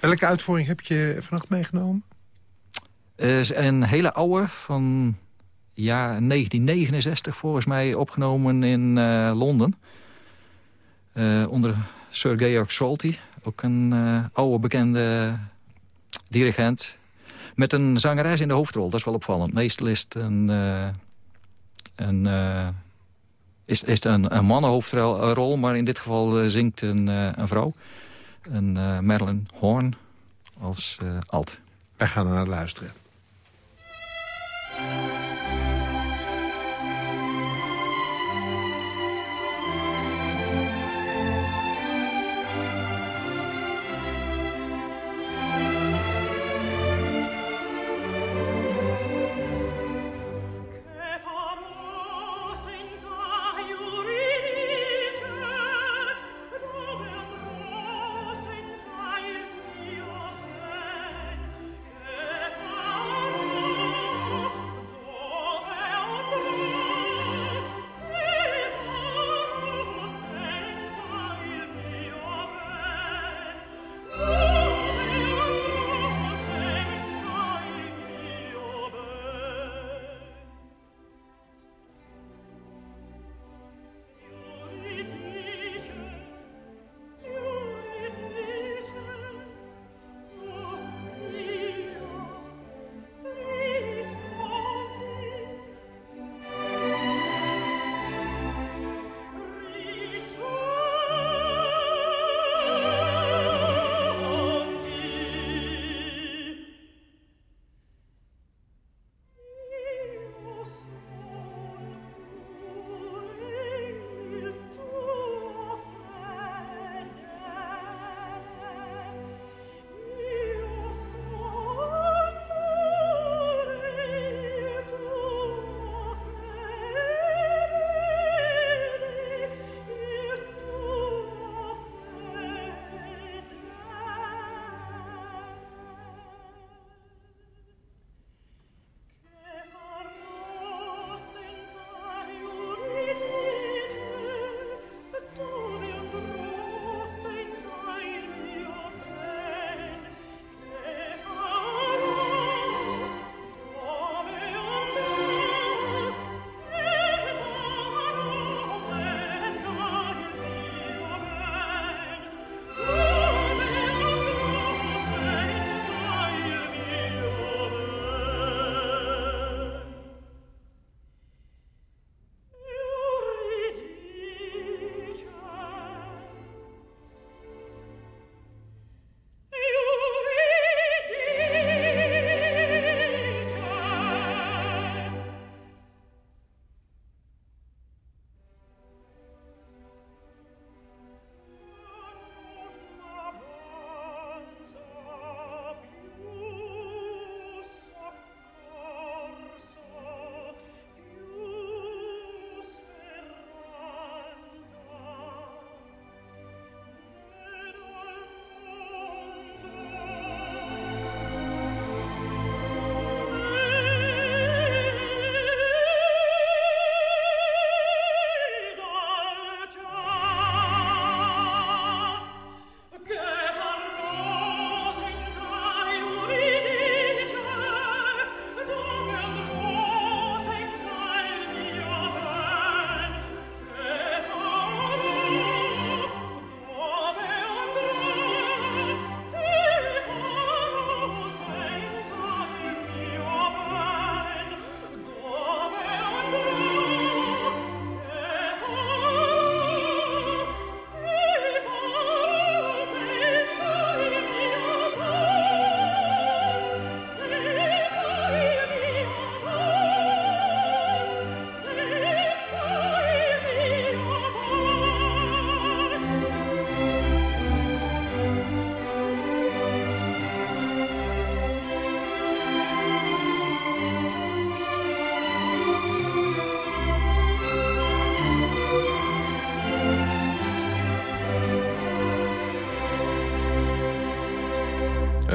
Welke uitvoering heb je vannacht meegenomen? Een hele oude van ja, 1969 volgens mij opgenomen in Londen. Onder Sir Georg Solti. Ook een oude bekende dirigent. Met een zangeres in de hoofdrol, dat is wel opvallend. Meestal is een, uh, een, uh, is, is een, een mannenhoofdrol, maar in dit geval zingt een, een vrouw. Een Marilyn Horn als alt. Wij gaan er naar luisteren.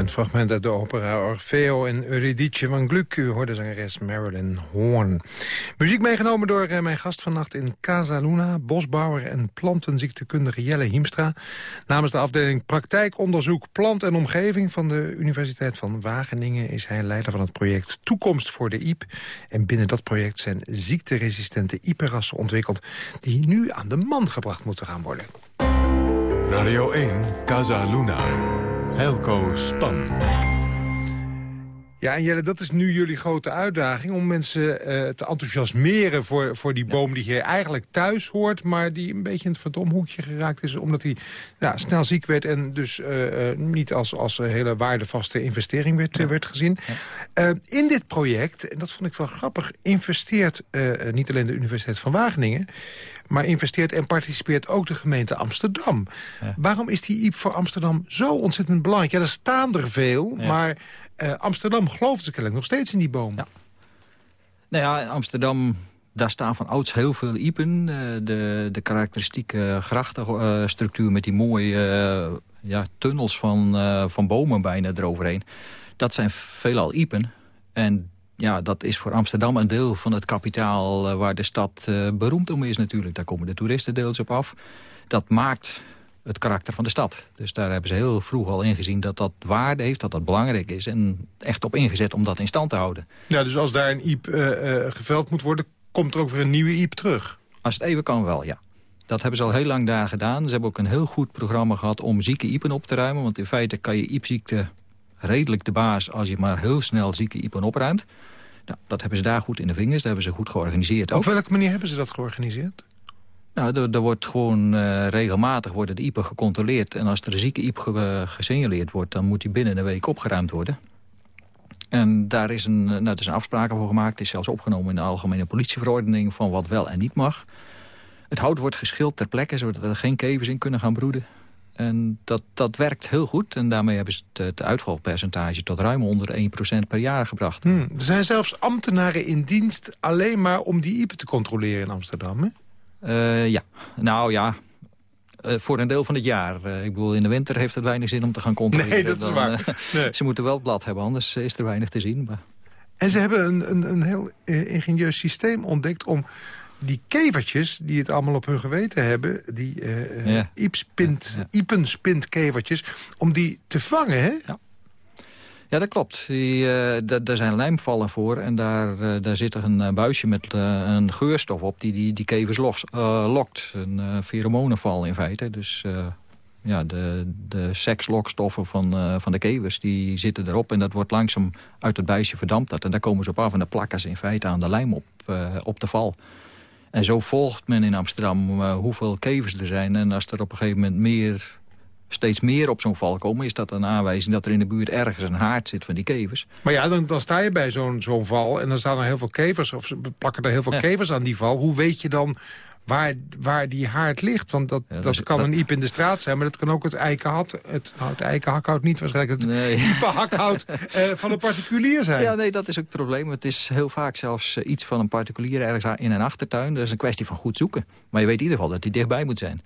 Fragment uit de opera Orfeo en Eurydice van Gluck. U hoorde zangeres Marilyn Horn. Muziek meegenomen door eh, mijn gast vannacht in Casa Luna... bosbouwer en plantenziektekundige Jelle Hiemstra. Namens de afdeling Praktijkonderzoek Plant en Omgeving... van de Universiteit van Wageningen is hij leider van het project Toekomst voor de IEP. En binnen dat project zijn ziekteresistente IEP-rassen ontwikkeld... die nu aan de man gebracht moeten gaan worden. Radio 1, Casa Luna. Helco Span. Ja, en Jelle, dat is nu jullie grote uitdaging... om mensen eh, te enthousiasmeren voor, voor die boom die hier eigenlijk thuis hoort... maar die een beetje in het verdomhoekje geraakt is... omdat hij ja, snel ziek werd en dus uh, niet als, als een hele waardevaste investering werd, werd gezien. in dit project, en dat vond ik wel grappig... investeert niet alleen de Universiteit van Wageningen... maar investeert en participeert ook de gemeente Amsterdam. Waarom is die IEP voor Amsterdam zo ontzettend belangrijk? Ja, er staan er veel, maar uh, Amsterdam gelooft ze kennelijk nog steeds in die boom. Ja. Nou ja, in Amsterdam, daar staan van ouds heel veel iepen. Uh, de, de karakteristieke grachtenstructuur met die mooie uh, ja, tunnels van, van bomen bijna eroverheen. Dat zijn veelal iepen. En ja, dat is voor Amsterdam een deel van het kapitaal waar de stad beroemd om is natuurlijk. Daar komen de toeristen deels op af. Dat maakt het karakter van de stad. Dus daar hebben ze heel vroeg al ingezien dat dat waarde heeft, dat dat belangrijk is. En echt op ingezet om dat in stand te houden. Ja, dus als daar een iep uh, geveld moet worden, komt er ook weer een nieuwe iep terug? Als het even kan wel, ja. Dat hebben ze al heel lang daar gedaan. Ze hebben ook een heel goed programma gehad om zieke iepen op te ruimen. Want in feite kan je iepziekte redelijk de baas als je maar heel snel zieke iepen opruimt. Nou, dat hebben ze daar goed in de vingers. Dat hebben ze goed georganiseerd. Op welke manier hebben ze dat georganiseerd? Nou, er, wordt gewoon uh, regelmatig worden de IPE gecontroleerd. En als er een zieke IPE ge gesignaleerd wordt... dan moet die binnen een week opgeruimd worden. En daar is een, nou, er een afspraak voor gemaakt. Het is zelfs opgenomen in de algemene politieverordening... van wat wel en niet mag. Het hout wordt geschild ter plekke... zodat er geen kevers in kunnen gaan broeden. En dat, dat werkt heel goed. En daarmee hebben ze het, het uitvalpercentage tot ruim onder 1% per jaar gebracht. Hmm, er zijn zelfs ambtenaren in dienst alleen maar om die IPE te controleren in Amsterdam, hè? Uh, ja, nou ja, uh, voor een deel van het jaar. Uh, ik bedoel, in de winter heeft het weinig zin om te gaan controleren. Nee, dat is waar. Nee. ze moeten wel het blad hebben, anders is er weinig te zien. Maar... En ze hebben een, een, een heel ingenieus systeem ontdekt om die kevertjes die het allemaal op hun geweten hebben... die uh, ja. Iepspint, ja, ja. Iepenspintkevertjes, om die te vangen, hè? Ja. Ja, dat klopt. Die, uh, daar zijn lijmvallen voor. En daar, uh, daar zit er een uh, buisje met een geurstof op die die, die kevers los, lokt. Een pheromonenval in feite. Dus ja, de, de sekslokstoffen van, van de kevers die zitten erop. En dat wordt langzaam uit het buisje verdampt. Dat, en daar komen ze op af en dan plakken ze in feite aan de lijm op, op de val. En zo volgt men in Amsterdam hoeveel kevers er zijn. En als er op een gegeven moment meer steeds meer op zo'n val komen... is dat een aanwijzing dat er in de buurt ergens een haard zit van die kevers. Maar ja, dan, dan sta je bij zo'n zo'n val en dan staan er heel veel kevers... of ze plakken er heel veel kevers aan die val. Hoe weet je dan waar, waar die haard ligt? Want dat, dat, dat, kan een iep in de straat zijn, maar dat kan ook het eikenhak... het, nou, het eikenhakhout niet waarschijnlijk, het nee. iepenhakhout uh, van een particulier zijn. Ja, nee, dat is ook het probleem. Het is heel vaak zelfs uh, iets van een particulier ergens in een achtertuin. Dat is een kwestie van goed zoeken. Maar je weet in ieder geval dat die dichtbij moet zijn.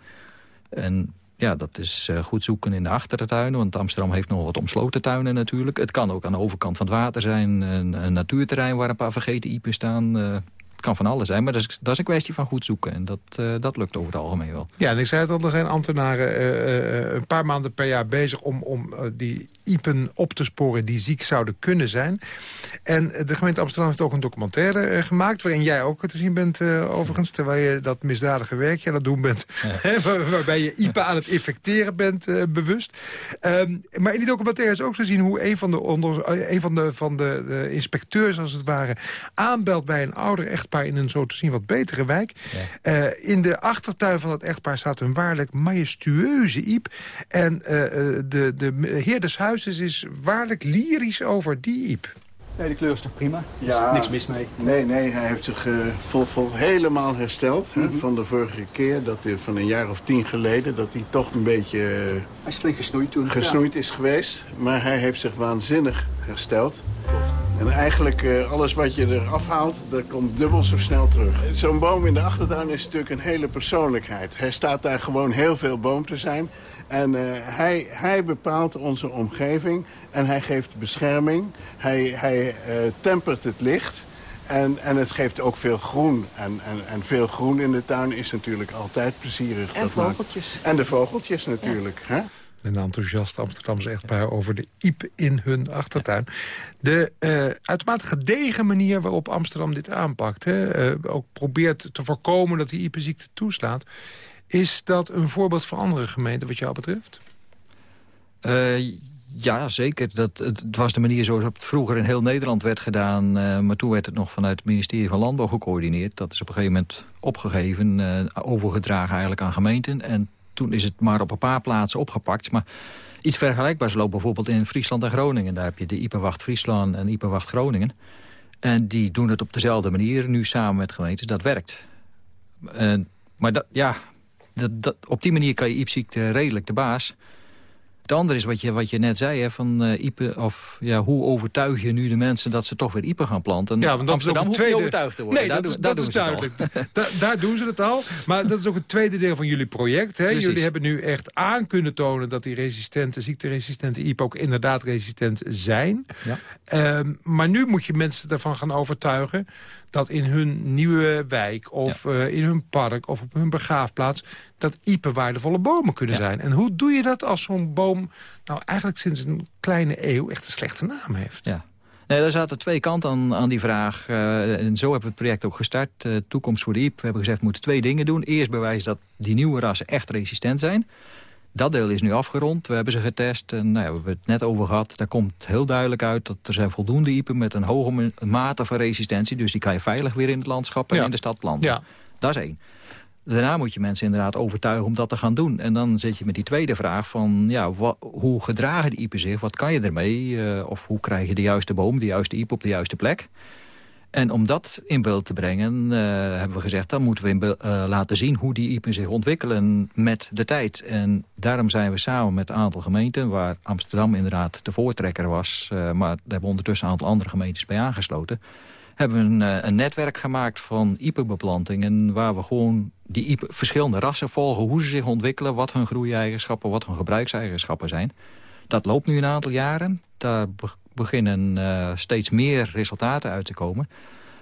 En ja, dat is uh, goed zoeken in de achtertuinen. Want Amsterdam heeft nog wat omsloten tuinen natuurlijk. Het kan ook aan de overkant van het water zijn. Een, een natuurterrein waar een paar vergeten iepen staan. Kan van alles zijn, maar dat is, dat is een kwestie van goed zoeken. En dat, uh, dat lukt over het algemeen wel. Ja, en ik zei het al, er zijn ambtenaren uh, een paar maanden per jaar bezig... om, om die iepen op te sporen die ziek zouden kunnen zijn. En de gemeente Amsterdam heeft ook een documentaire gemaakt... waarin jij ook te zien bent overigens... terwijl je dat misdadige werkje aan het doen bent... Ja. waarbij je iepen aan het infecteren bent, bewust. Um, maar in die documentaire is ook te zien hoe een van de, onder, een van de, van de, de inspecteurs, als het ware... aanbelt bij een ouder echt echtpaar in een zo te zien wat betere wijk. Ja. In de achtertuin van dat echtpaar staat een waarlijk majestueuze iep. En de, de heer des huizes is waarlijk lyrisch over die iep. Nee, de kleur is toch prima? Ja, niks mis mee. Nee, nee, hij heeft zich uh, vol, vol helemaal hersteld. Mm -hmm. hè, van de vorige keer, dat hij, van een jaar of tien geleden... dat hij toch een beetje uh, hij is flink gesnoeid, toen, gesnoeid ja. is geweest. Maar hij heeft zich waanzinnig hersteld. En eigenlijk uh, alles wat je er afhaalt, dat komt dubbel zo snel terug. Zo'n boom in de achtertuin is natuurlijk een hele persoonlijkheid. Hij staat daar gewoon heel veel boom te zijn. En uh, hij, hij bepaalt onze omgeving en hij geeft bescherming. Hij, hij uh, tempert het licht. En, en het geeft ook veel groen. En, en, en veel groen in de tuin is natuurlijk altijd plezierig. En dat vogeltjes. Maakt... En de vogeltjes natuurlijk. Ja. Hè? Een enthousiast Amsterdamse echtpaar over de iep in hun achtertuin. De uh, uitermate gedegen manier waarop Amsterdam dit aanpakt... Hè, uh, ook probeert te voorkomen dat die iepenziekte toeslaat... is dat een voorbeeld voor andere gemeenten wat jou betreft? Uh, Ja, zeker. Dat, het, was de manier zoals het vroeger in heel Nederland werd gedaan. Uh, maar toen werd het nog vanuit het ministerie van Landbouw gecoördineerd. Dat is op een gegeven moment opgegeven, uh, overgedragen eigenlijk aan gemeenten. En toen is het maar op een paar plaatsen opgepakt. Maar iets vergelijkbaars loopt bijvoorbeeld in Friesland en Groningen. Daar heb je de Iperwacht Friesland en Iperwacht Groningen. En die doen het op dezelfde manier, nu samen met gemeentes. Dat werkt. maar dat, ja, dat, dat, op die manier kan je Iepziekte redelijk de baas... Het andere is wat je, wat je net zei, hè, van uh, Ipe, of ja, hoe overtuig je nu de mensen dat ze toch weer Ipe gaan planten? Ja, want dat Amsterdam is tweede... overtuigd te worden. Nee, daar dat, doen, is, duidelijk. daar doen ze het al. Maar dat is ook het tweede deel van jullie project. Hè? Jullie hebben nu echt aan kunnen tonen dat die resistente, ziekteresistente Ipe ook inderdaad resistent zijn. Ja. Um, maar nu moet je mensen ervan gaan overtuigen dat in hun nieuwe wijk of uh, in hun park of op hun begraafplaats... dat iepen waardevolle bomen kunnen zijn. En hoe doe je dat als zo'n boom nou eigenlijk sinds een kleine eeuw echt een slechte naam heeft? Ja. Nee, er zaten twee kanten aan, aan die vraag. Uh, en zo hebben we het project ook gestart. Uh, Toekomst voor de iep. We hebben gezegd, we moeten twee dingen doen. Eerst bewijzen dat die nieuwe rassen echt resistent zijn. Dat deel is nu afgerond. We hebben ze getest. En nou ja, we hebben het net over gehad. Daar komt heel duidelijk uit dat er zijn voldoende iepen... met een hoge mate van resistentie. Dus die kan je veilig weer in het landschap en in de stad planten. Ja. Dat is één. Daarna moet je mensen inderdaad overtuigen om dat te gaan doen. En dan zit je met die tweede vraag van... ja, hoe gedragen die iepen zich? Wat kan je ermee? Uh, of hoe krijg je de juiste boom, de juiste iep op de juiste plek? En om dat in beeld te brengen, uh, hebben we gezegd... dan moeten we in uh, laten zien hoe die IPen zich ontwikkelen met de tijd. En daarom zijn we samen met een aantal gemeenten... waar Amsterdam inderdaad de voortrekker was... Uh, maar daar hebben we ondertussen een aantal andere gemeentes bij aangesloten... hebben we een, een netwerk gemaakt van IPE-beplantingen... waar we gewoon die verschillende rassen volgen... hoe ze zich ontwikkelen, wat hun groeieigenschappen... wat hun gebruikseigenschappen zijn. Dat loopt nu een aantal jaren. Daar beginnen uh, steeds meer resultaten uit te komen.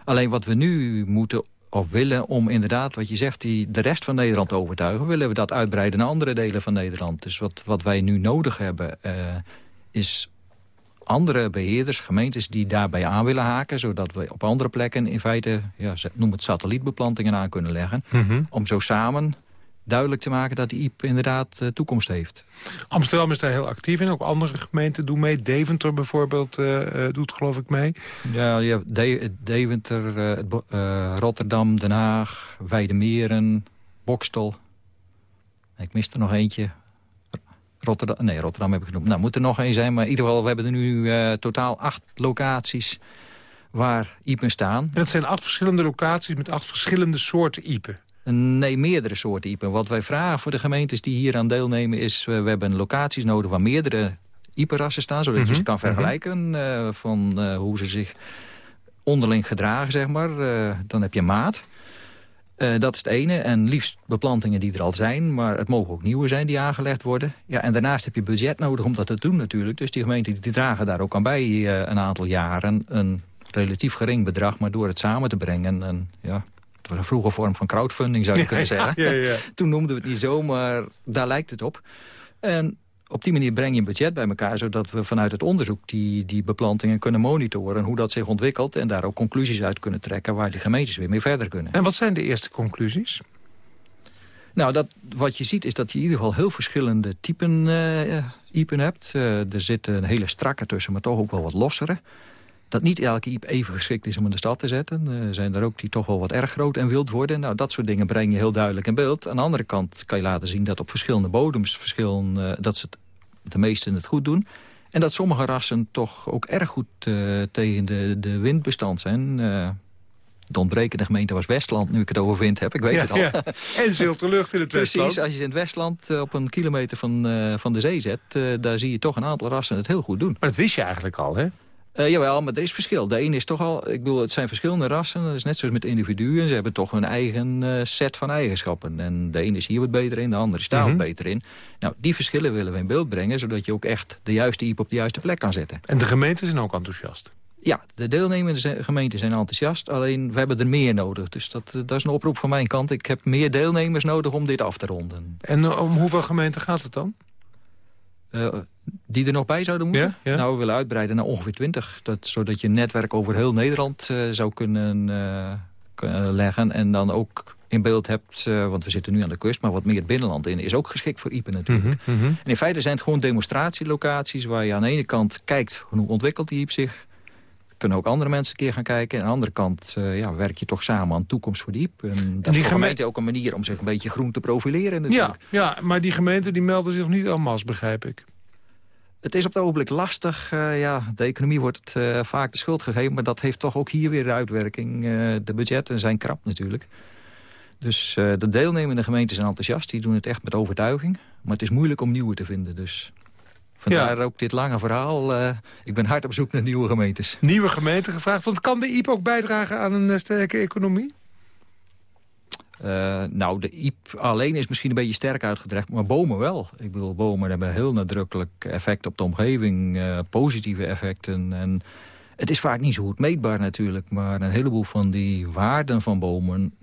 Alleen wat we nu moeten of willen om inderdaad, wat je zegt, die, de rest van Nederland te overtuigen... willen we dat uitbreiden naar andere delen van Nederland. Dus wat, wat wij nu nodig hebben, uh, is andere beheerders, gemeentes die daarbij aan willen haken... zodat we op andere plekken in feite, ja, noem het satellietbeplantingen aan kunnen leggen... Mhm. om zo samen duidelijk te maken dat die IEP inderdaad uh, toekomst heeft. Amsterdam is daar heel actief in. Ook andere gemeenten doen mee. Deventer bijvoorbeeld uh, doet geloof ik mee. Ja, ja De Deventer, Rotterdam, Den Haag, Weidemeren, Bokstel. Ik mis er nog eentje. Rotterdam, nee, Rotterdam heb ik genoemd. Nou, moet er nog één zijn. Maar in ieder geval, we hebben er nu totaal acht locaties waar iepen staan. En dat zijn acht verschillende locaties met acht verschillende soorten iepen. Nee, meerdere soorten iepen. Wat wij vragen voor de gemeentes die hier aan deelnemen is... we hebben locaties nodig waar meerdere iepenrassen staan... zodat je mhm, ze kan mhm. vergelijken uh, van uh, hoe ze zich onderling gedragen, zeg maar. Uh, dan heb je maat. dat is het ene. En liefst beplantingen die er al zijn. Maar het mogen ook nieuwe zijn die aangelegd worden. Ja, en daarnaast heb je budget nodig om dat te doen natuurlijk. Dus die gemeenten die dragen daar ook aan bij een aantal jaren. Een relatief gering bedrag, maar door het samen te brengen... En, ja, het was een vroege vorm van crowdfunding, zou je kunnen zeggen. Ja, ja, Toen noemden we het niet zo, maar daar lijkt het op. En op die manier breng je een budget bij elkaar... zodat we vanuit het onderzoek die, die beplantingen kunnen monitoren... hoe dat zich ontwikkelt en daar ook conclusies uit kunnen trekken... waar de gemeentes weer mee verder kunnen. En wat zijn de eerste conclusies? Nou, dat, wat je ziet is dat je in ieder geval heel verschillende typen uh, iepen hebt. Uh, er zitten een hele strakke tussen, maar toch ook wel wat lossere dat niet elke iep even geschikt is om in de stad te zetten. Er uh, zijn er ook die toch wel wat erg groot en wild worden. Nou, dat soort dingen breng je heel duidelijk in beeld. Aan de andere kant kan je laten zien dat op verschillende bodems... Verschillen, uh, dat ze het, de meesten het goed doen. En dat sommige rassen toch ook erg goed uh, tegen de, de wind bestand zijn... de ontbrekende gemeente was Westland, nu ik het over wind heb. Ik weet het al. Ja. En zilte lucht in het Westland. Precies, als je in het Westland op een kilometer van, uh, van de zee zet... Uh, daar zie je toch een aantal rassen het heel goed doen. Maar dat wist je eigenlijk al, hè? Uh, jawel, maar er is verschil. De een is toch al, ik bedoel, het zijn verschillende rassen. Dat is net zoals met individuen. Ze hebben toch hun eigen uh, set van eigenschappen. En de ene is hier wat beter in, de andere is daar wat mhm. beter in. Nou, die verschillen willen we in beeld brengen, zodat je ook echt de juiste iep op de juiste plek kan zetten. En de gemeenten zijn ook enthousiast? Ja, de deelnemende gemeenten zijn enthousiast. Alleen, we hebben er meer nodig. Dus dat, eh, dat is een oproep van mijn kant. Ik heb meer deelnemers nodig om dit af te ronden. En om hoeveel gemeenten gaat het dan? Uh, die er nog bij zouden moeten? Nou, we willen uitbreiden naar ongeveer 20. Dat, zodat je een netwerk over heel Nederland uh, zou kunnen, uh, leggen. En dan ook in beeld hebt, uh, want we zitten nu aan de kust... maar wat meer het binnenland in, is ook geschikt voor Iepen natuurlijk. Mhm, mhm. En in feite zijn het gewoon demonstratielocaties... waar je aan de ene kant kijkt hoe ontwikkelt die Iep zich... kunnen ook andere mensen een keer gaan kijken. En aan de andere kant uh, ja, werk je toch samen aan toekomst voor diep. En dat is voor de gemeente ook een manier om zich een beetje groen te profileren natuurlijk. Ja, ja maar die gemeenten die melden zich niet allemaal, begrijp ik. Het is op het ogenblik lastig. Uh, ja, de economie wordt uh, vaak de schuld gegeven... maar dat heeft toch ook hier weer de uitwerking. Uh, de budgetten zijn krap natuurlijk. Dus de deelnemende gemeenten zijn enthousiast. Die doen het echt met overtuiging. Maar het is moeilijk om nieuwe te vinden. Dus vandaar ja. ook dit lange verhaal. ik ben hard op zoek naar nieuwe gemeentes. Nieuwe gemeenten gevraagd. Want kan de IEP ook bijdragen aan een sterke economie? Uh, nou, de IEP alleen is misschien een beetje sterk uitgedreigd, maar bomen wel. Ik bedoel, bomen hebben heel nadrukkelijk effect op de omgeving, uh, positieve effecten. En het is vaak niet zo goed meetbaar natuurlijk, maar een heleboel van die waarden van bomen...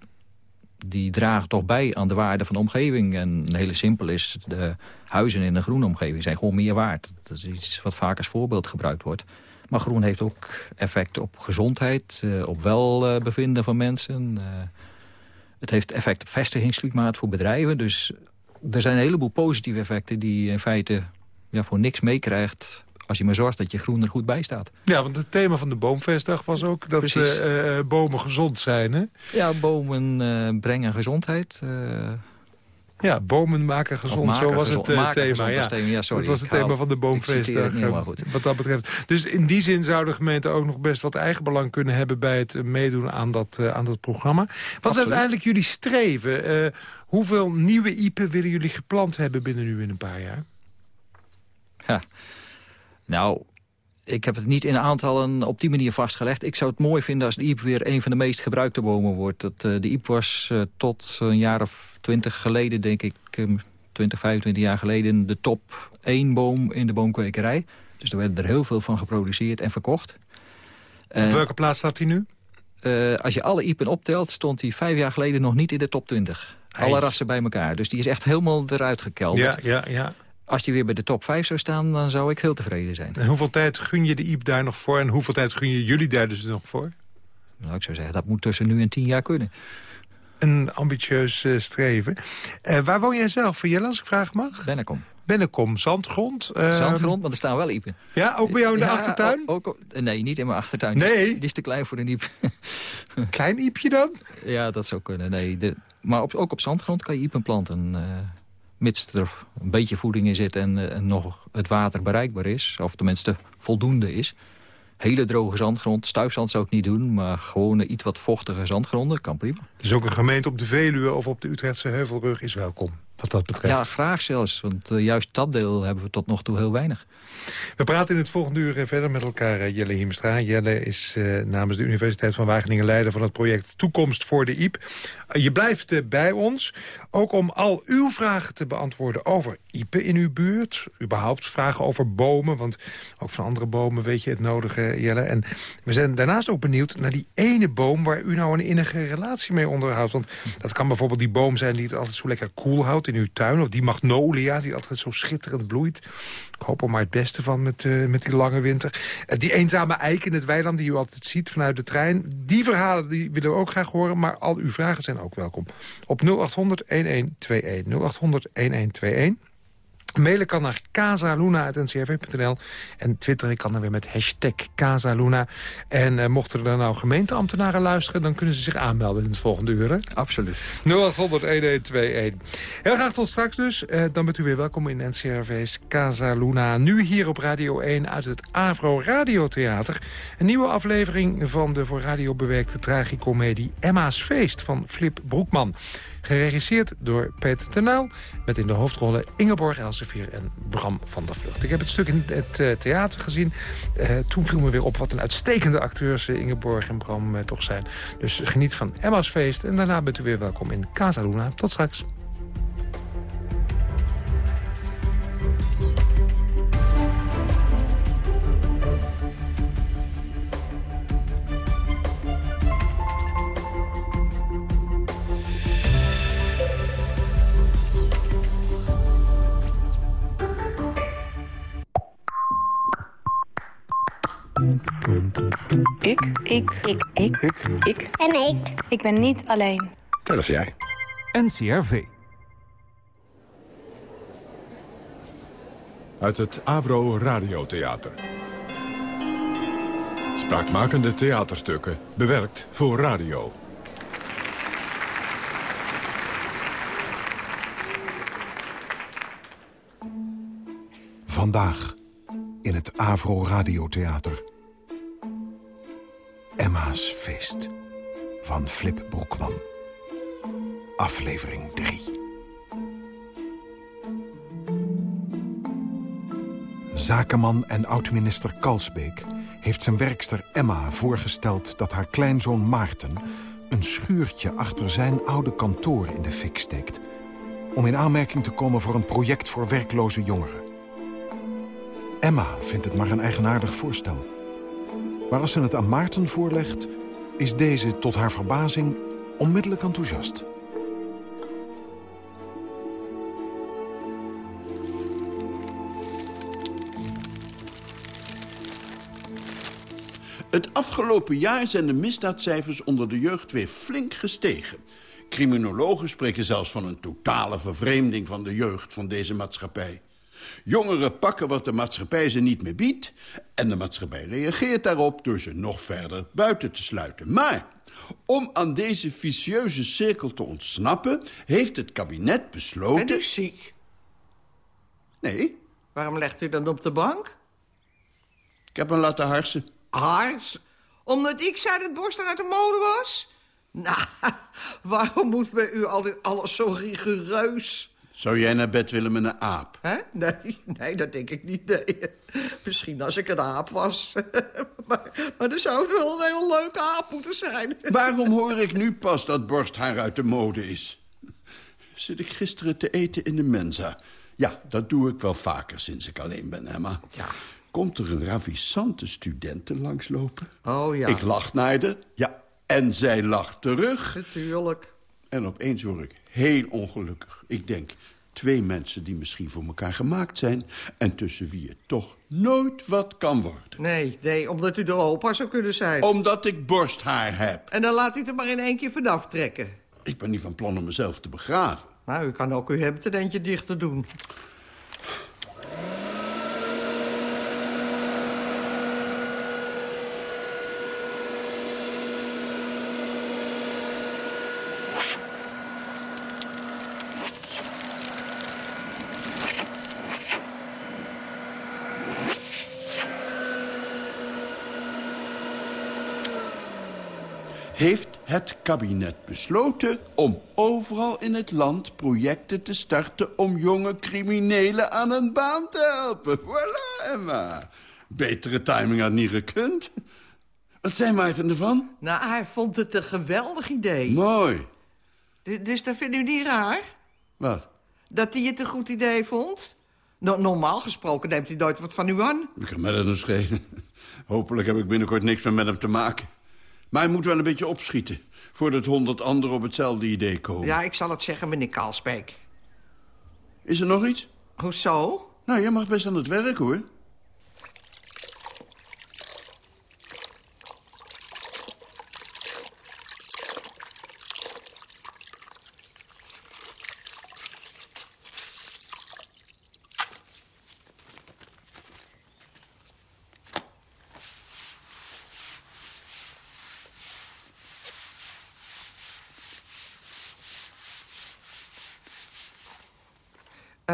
die dragen toch bij aan de waarde van de omgeving. En een hele simpel is, de huizen in een groene omgeving zijn gewoon meer waard. Dat is iets wat vaak als voorbeeld gebruikt wordt. Maar groen heeft ook effect op gezondheid, uh, op welbevinden van mensen... Het heeft effect op vestigingsklimaat voor bedrijven. Dus er zijn een heleboel positieve effecten die je in feite ja, voor niks meekrijgt als je maar zorgt dat je groen er goed bij staat. Ja, want het thema van de Boomfeestdag was ook dat uh, bomen gezond zijn, hè? Ja, bomen uh, brengen gezondheid. ja, bomen maken gezond, maken zo was gezond, het thema. Ja. thema. ja sorry, dat was het thema van de Boomfeestdag. Wat dat betreft. Dus in die zin zou de gemeente ook nog best wat eigenbelang kunnen hebben... bij het meedoen aan dat, aan dat programma. Wat Absoluut. is uiteindelijk jullie streven? hoeveel nieuwe iepen willen jullie geplant hebben binnen nu in een paar jaar? Ja. Nou, ik heb het niet in aantallen op die manier vastgelegd. Ik zou het mooi vinden als de iep weer een van de meest gebruikte bomen wordt. Dat, uh, de iep was uh, tot een jaar of twintig geleden, denk ik, um, 20, 25 jaar geleden... de top één boom in de boomkwekerij. Dus er werden er heel veel van geproduceerd en verkocht. Op uh, welke plaats staat hij nu? als je alle iepen optelt, stond hij vijf jaar geleden nog niet in de top 20. Alle rassen bij elkaar. Dus die is echt helemaal eruit gekelderd. Ja, ja, ja. Als die weer bij de top 5 zou staan, dan zou ik heel tevreden zijn. En hoeveel tijd gun je de IEP daar nog voor? En hoeveel tijd gun je jullie daar dus nog voor? Nou, ik zou zeggen, dat moet tussen nu en tien jaar kunnen. Een ambitieus uh, streven. Uh, waar woon jij zelf, Jelle, als ik vraag mag? Bennekom. Bennekom, zandgrond. Uh, zandgrond, want er staan wel iepen. Ja, ook bij jou in de ja, achtertuin? Ook, ook, nee, niet in mijn achtertuin. Nee? Die is, die is te klein voor een iep. Klein iepje dan? Ja, dat zou kunnen. Nee, de, maar op, ook op zandgrond kan je iepen planten mits er een beetje voeding in zit en, en, nog het water bereikbaar is. Of tenminste voldoende is. Hele droge zandgrond, stuifzand zou ik niet doen... maar gewoon iets wat vochtige zandgronden kan prima. Dus ook een gemeente op de Veluwe of op de Utrechtse Heuvelrug is welkom, wat dat betreft? Ja, graag zelfs, want uh, juist dat deel hebben we tot nog toe heel weinig. We praten in het volgende uur verder met elkaar, uh, Jelle Hiemstra. Jelle is uh, namens de Universiteit van Wageningen leider van het project Toekomst voor de IEP. je blijft bij ons, ook om al uw vragen te beantwoorden over IEPen in uw buurt. Überhaupt vragen over bomen, want ook van andere bomen weet je het nodige, Jelle. En we zijn daarnaast ook benieuwd naar die ene boom waar u nou een innige relatie mee onderhoudt. Want dat kan bijvoorbeeld die boom zijn die het altijd zo lekker koel houdt in uw tuin. Of die magnolia die altijd zo schitterend bloeit. Ik hoop er maar het beste van met, uh, met die lange winter. Uh, die eenzame eik in het weiland die u altijd ziet vanuit de trein. Die verhalen die willen we ook graag horen. Maar al uw vragen zijn ook welkom. Op 0800-1121. 0800-1121. Mailen kan naar casaluna.ncrv.nl. En twitteren kan dan weer met hashtag Casaluna. En uh, mochten er dan nou gemeenteambtenaren luisteren... dan kunnen ze zich aanmelden in het volgende uur. Hè? Absoluut. 0800-1121. Heel graag tot straks dus. Uh, dan bent u weer welkom in NCRV's Casaluna. Nu hier op Radio 1 uit het Avro Radiotheater. Een nieuwe aflevering van de voor radio bewerkte tragicomedie Emma's Feest van Flip Broekman. Geregisseerd door Peter Tenuil. Met in de hoofdrollen Ingeborg Elsevier en Bram van der Vlucht. Ik heb het stuk in het uh, theater gezien. Uh, toen viel me weer op wat een uitstekende acteurs uh, Ingeborg en Bram toch zijn. Dus geniet van Emma's feest. En daarna bent u weer welkom in Casa Luna. Tot straks. Ik. Ik. Ik. Ik. Ik. Ik. En ik. Ik ben niet alleen. Dat is jij. NCRV. Uit het Avro Radiotheater. Spraakmakende theaterstukken, bewerkt voor radio. Vandaag in het Avro Radiotheater. Emma's Feest van Flip Broekman. Aflevering 3. Zakenman en oud-minister Kalsbeek heeft zijn werkster Emma voorgesteld... dat haar kleinzoon Maarten een schuurtje achter zijn oude kantoor in de fik steekt... om in aanmerking te komen voor een project voor werkloze jongeren. Emma vindt het maar een eigenaardig voorstel. Maar als ze het aan Maarten voorlegt... is deze tot haar verbazing onmiddellijk enthousiast. Het afgelopen jaar zijn de misdaadcijfers onder de jeugd weer flink gestegen. Criminologen spreken zelfs van een totale vervreemding van de jeugd van deze maatschappij. Jongeren pakken wat de maatschappij ze niet meer biedt... en de maatschappij reageert daarop door ze nog verder buiten te sluiten. Maar om aan deze vicieuze cirkel te ontsnappen... heeft het kabinet besloten... Bent u ziek? Nee. Waarom legt u dan op de bank? Ik heb hem laten harsen. Hars? Omdat ik zei dat borst uit de mode was? Nou, waarom moet bij u altijd alles zo rigoureus? Zou jij naar bed willen met een aap? Hè? Nee, nee, dat denk ik niet, nee. Misschien als ik een aap was. maar, maar dan zou het wel een heel leuke aap moeten zijn. Waarom hoor ik nu pas dat borsthaar uit de mode is? Zit ik gisteren te eten in de Mensa? Ja, dat doe ik wel vaker sinds ik alleen ben, Emma. Ja. Komt er een ravissante studenten langslopen? Oh ja. Ik lach naar haar. Ja, en zij lacht terug. Natuurlijk. En opeens word ik heel ongelukkig. Ik denk, twee mensen die misschien voor elkaar gemaakt zijn... en tussen wie het toch nooit wat kan worden. Nee, nee, omdat u de opa zou kunnen zijn. Omdat ik borsthaar heb. En dan laat u het er maar in één keer vanaf trekken. Ik ben niet van plan om mezelf te begraven. Nou, u kan ook uw hemdtendentje dichter doen. Heeft het kabinet besloten om overal in het land projecten te starten... om jonge criminelen aan een baan te helpen. Voilà, Emma. Betere timing had niet gekund. Wat zei Maarten ervan? Nou, hij vond het een geweldig idee. Mooi. D dus dat vindt u niet raar? Wat? Dat hij het een goed idee vond? No normaal gesproken neemt hij nooit wat van u aan. Ik kan mij dat nog schelen. Hopelijk heb ik binnenkort niks meer met hem te maken. Maar hij moet wel een beetje opschieten... voordat honderd anderen op hetzelfde idee komen. Ja, ik zal het zeggen, meneer Kaalsbeek. Is er nog iets? Hoezo? Nou, jij mag best aan het werk, hoor.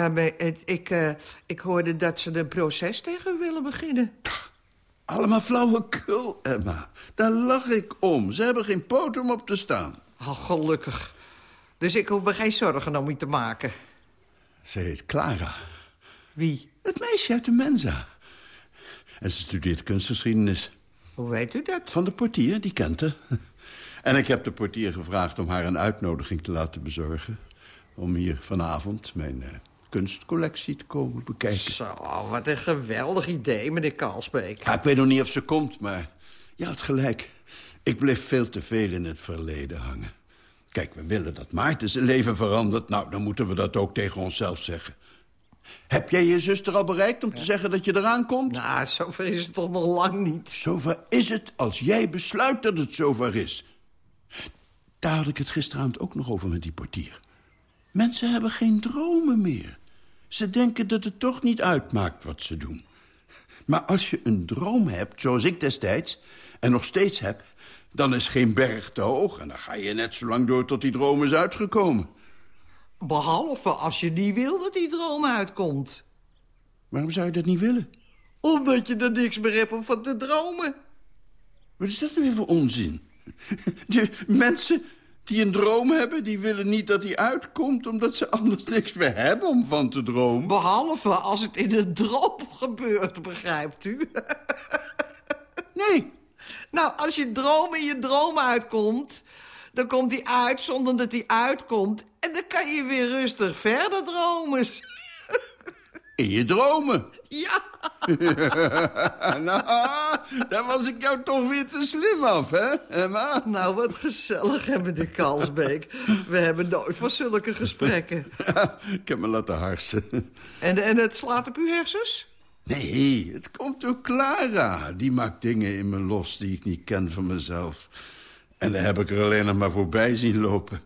Maar het, ik, uh, ik hoorde dat ze een proces tegen u willen beginnen. Allemaal flauwekul, Emma. Daar lach ik om. Ze hebben geen poot om op te staan. Oh, gelukkig. Dus ik hoef me geen zorgen om u te maken. Ze heet Clara. Wie? Het meisje uit de Mensa. En ze studeert kunstgeschiedenis. Hoe weet u dat? Van de portier, die kent haar. En ik heb de portier gevraagd om haar een uitnodiging te laten bezorgen. Om hier vanavond mijn uh, kunstcollectie te komen bekijken. Zo, wat een geweldig idee, meneer Kalsbeek. Ja, ik weet nog niet of ze komt, maar je had gelijk. Ik bleef veel te veel in het verleden hangen. Kijk, we willen dat Maarten zijn leven verandert. Nou, dan moeten we dat ook tegen onszelf zeggen. Heb jij je zuster al bereikt om ja. te zeggen dat je eraan komt? Nou, zover is het toch nog lang niet. Zover is het als jij besluit dat het zover is. Daar had ik het gisteravond ook nog over met die portier. Mensen hebben geen dromen meer. Ze denken dat het toch niet uitmaakt wat ze doen. Maar als je een droom hebt, zoals ik destijds... en nog steeds heb, dan is geen berg te hoog... en dan ga je net zo lang door tot die droom is uitgekomen. Behalve als je niet wil dat die droom uitkomt. Waarom zou je dat niet willen? Omdat je er niks meer hebt om van te dromen. Wat is dat nou weer voor onzin? De mensen die een droom hebben, die willen niet dat die uitkomt... omdat ze anders niks meer hebben om van te dromen. Behalve als het in een droom gebeurt, begrijpt u? Nee. Nou, als je droom in je droom uitkomt... dan komt die uit zonder dat die uitkomt... en dan kan je weer rustig verder dromen. In je dromen. Ja. nou, daar was ik jou toch weer te slim af, hè, Emma? Nou, wat gezellig, hè, meneer Kalsbeek. We hebben nooit van zulke gesprekken. ik heb me laten harsen. En, en het slaat op uw hersens? Nee, het komt door Clara. Die maakt dingen in me los die ik niet ken van mezelf. En daar heb ik er alleen nog maar voorbij zien lopen.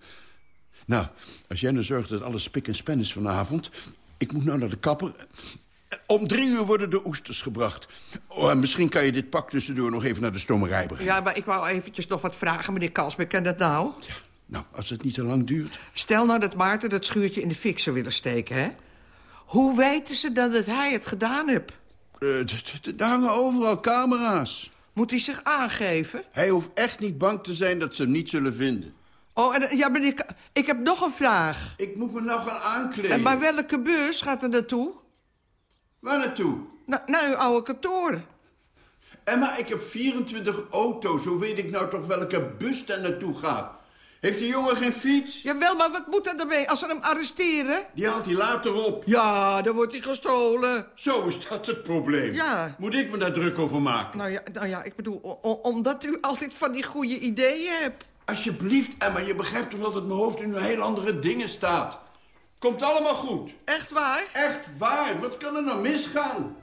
Nou, als jij nou zorgt dat alles spik en span is vanavond... ik moet nou naar de kapper... Om drie uur worden de oesters gebracht. Oh, en misschien kan je dit pak tussendoor nog even naar de stomerij brengen. Ja, maar ik wou eventjes nog wat vragen, meneer Kalsbeek. Kan dat nou? Ja, nou, als het niet te lang duurt. Stel nou dat Maarten dat schuurtje in de fik zou willen steken, hè? Hoe weten ze dan dat hij het gedaan heeft? Er hangen overal camera's. Moet hij zich aangeven? Hij hoeft echt niet bang te zijn dat ze hem niet zullen vinden. Oh, en, ja, maar ik, ik heb nog een vraag. Ik moet me nou gaan aankleden. En maar welke bus gaat er naartoe? Waar naartoe? Na, naar uw oude kantoor. Emma, ik heb 24 auto's. Hoe weet ik nou toch welke bus daar naartoe gaat? Heeft die jongen geen fiets? Jawel, maar wat moet dat ermee als ze hem arresteren? Die haalt hij later op. Ja, dan wordt hij gestolen. Zo is dat het probleem. Ja. Moet ik me daar druk over maken? Nou ja, nou ja ik bedoel, omdat u altijd van die goede ideeën hebt. Alsjeblieft, Emma, je begrijpt toch dat mijn hoofd in heel andere dingen staat. Komt allemaal goed. Echt waar? Echt waar. Wat kan er nou misgaan?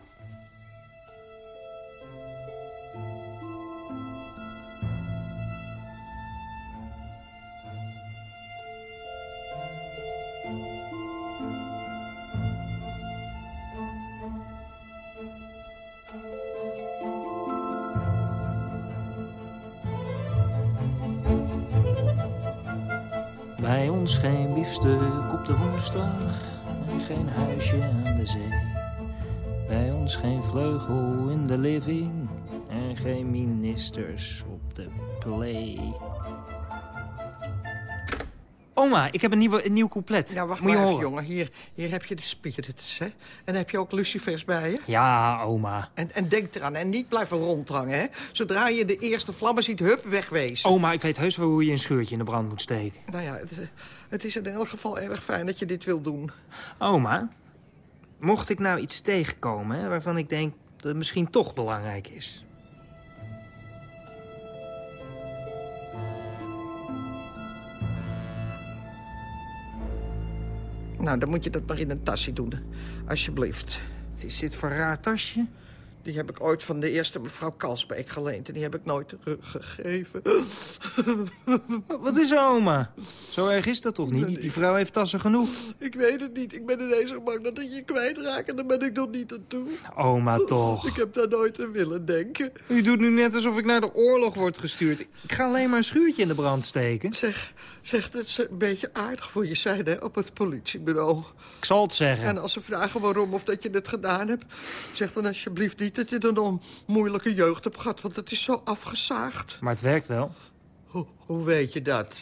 Biefstuk op de woensdag en geen huisje aan de zee. Bij ons geen vleugel in de living en geen ministers op de play. Oma, ik heb een, nieuwe, een nieuw couplet. Ja, wacht Moet je maar even, horen. jongen. Hier, hier heb je de spiritus, hè? En heb je ook lucifers bij je. Ja, oma. En, en denk eraan, en niet blijven rondhangen, hè? Zodra je de eerste vlammen ziet, hup, wegwezen. Oma, ik weet heus wel hoe je een scheurtje in de brand moet steken. Nou ja, het, het is in elk geval erg fijn dat je dit wil doen. Oma, mocht ik nou iets tegenkomen hè, waarvan ik denk dat het misschien toch belangrijk is... Nou, dan moet je dat maar in een tasje doen. Alsjeblieft. Wat is dit voor een raar tasje? Die heb ik ooit van de eerste mevrouw Kalsbeek geleend... en die heb ik nooit teruggegeven. Wat is er, oma? Zo erg is dat toch niet? Die vrouw heeft tassen genoeg. Ik weet het niet. Ik ben ineens zo bang dat ik je kwijtraak... en daar ben ik nog niet aan toe. Oma, toch. Ik heb daar nooit aan willen denken. U doet nu net alsof ik naar de oorlog word gestuurd. Ik ga alleen maar een schuurtje in de brand steken. Zeg, zeg dat is een beetje aardig voor je zijn, hè, op het politiebureau. Ik zal het zeggen. En als ze vragen waarom of dat je het gedaan hebt... zeg dan alsjeblieft niet dat je een onmoeilijke jeugd hebt gehad... want het is zo afgezaagd. Maar het werkt wel. Hoe, hoe weet je dat?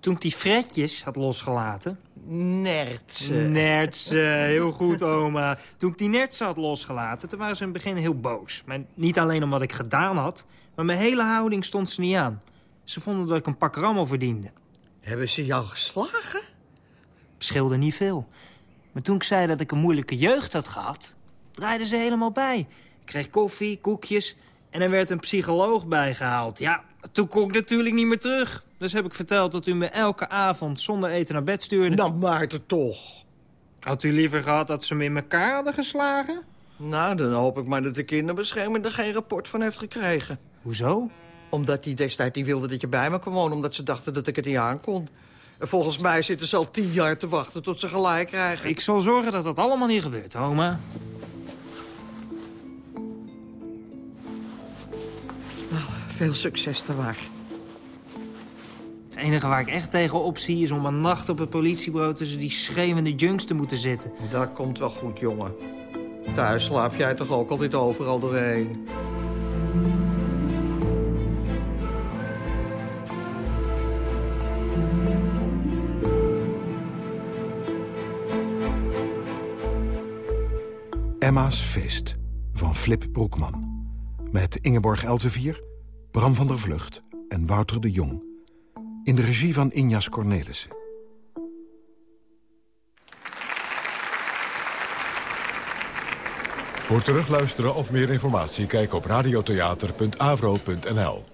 Toen ik die fretjes had losgelaten... Nertsen. Nertsen, heel goed, oma. Toen ik die nertsen had losgelaten, toen waren ze in het begin heel boos. Maar niet alleen om wat ik gedaan had, maar mijn hele houding stond ze niet aan. Ze vonden dat ik een pak rammel verdiende. Hebben ze jou geslagen? Scheelde niet veel. Maar toen ik zei dat ik een moeilijke jeugd had gehad, draaiden ze helemaal bij. Ik kreeg koffie, koekjes en er werd een psycholoog bijgehaald. Ja, toen kon ik natuurlijk niet meer terug. Dus heb ik verteld dat u me elke avond zonder eten naar bed stuurde. Nou, Maarten, toch. Had u liever gehad dat ze me in elkaar hadden geslagen? Nou, dan hoop ik maar dat de kinderbescherming er geen rapport van heeft gekregen. Hoezo? Omdat die destijds die wilde dat je bij me kwam wonen... omdat ze dachten dat ik het niet aan kon. En volgens mij zitten ze al tien jaar te wachten tot ze gelijk krijgen. Ik zal zorgen dat dat allemaal niet gebeurt, oma. Veel succes te waar. Het enige waar ik echt tegenop zie is om een nacht op het politiebureau... tussen die schreeuwende junks te moeten zitten. Dat komt wel goed, jongen. Thuis slaap jij toch ook altijd overal doorheen? Emma's Feest van Flip Broekman. Met Ingeborg Elsevier, Bram van der Vlucht en Wouter de Jong. In de regie van Injas Cornelissen. Voor terugluisteren of meer informatie kijk op radiotheater.avro.nl.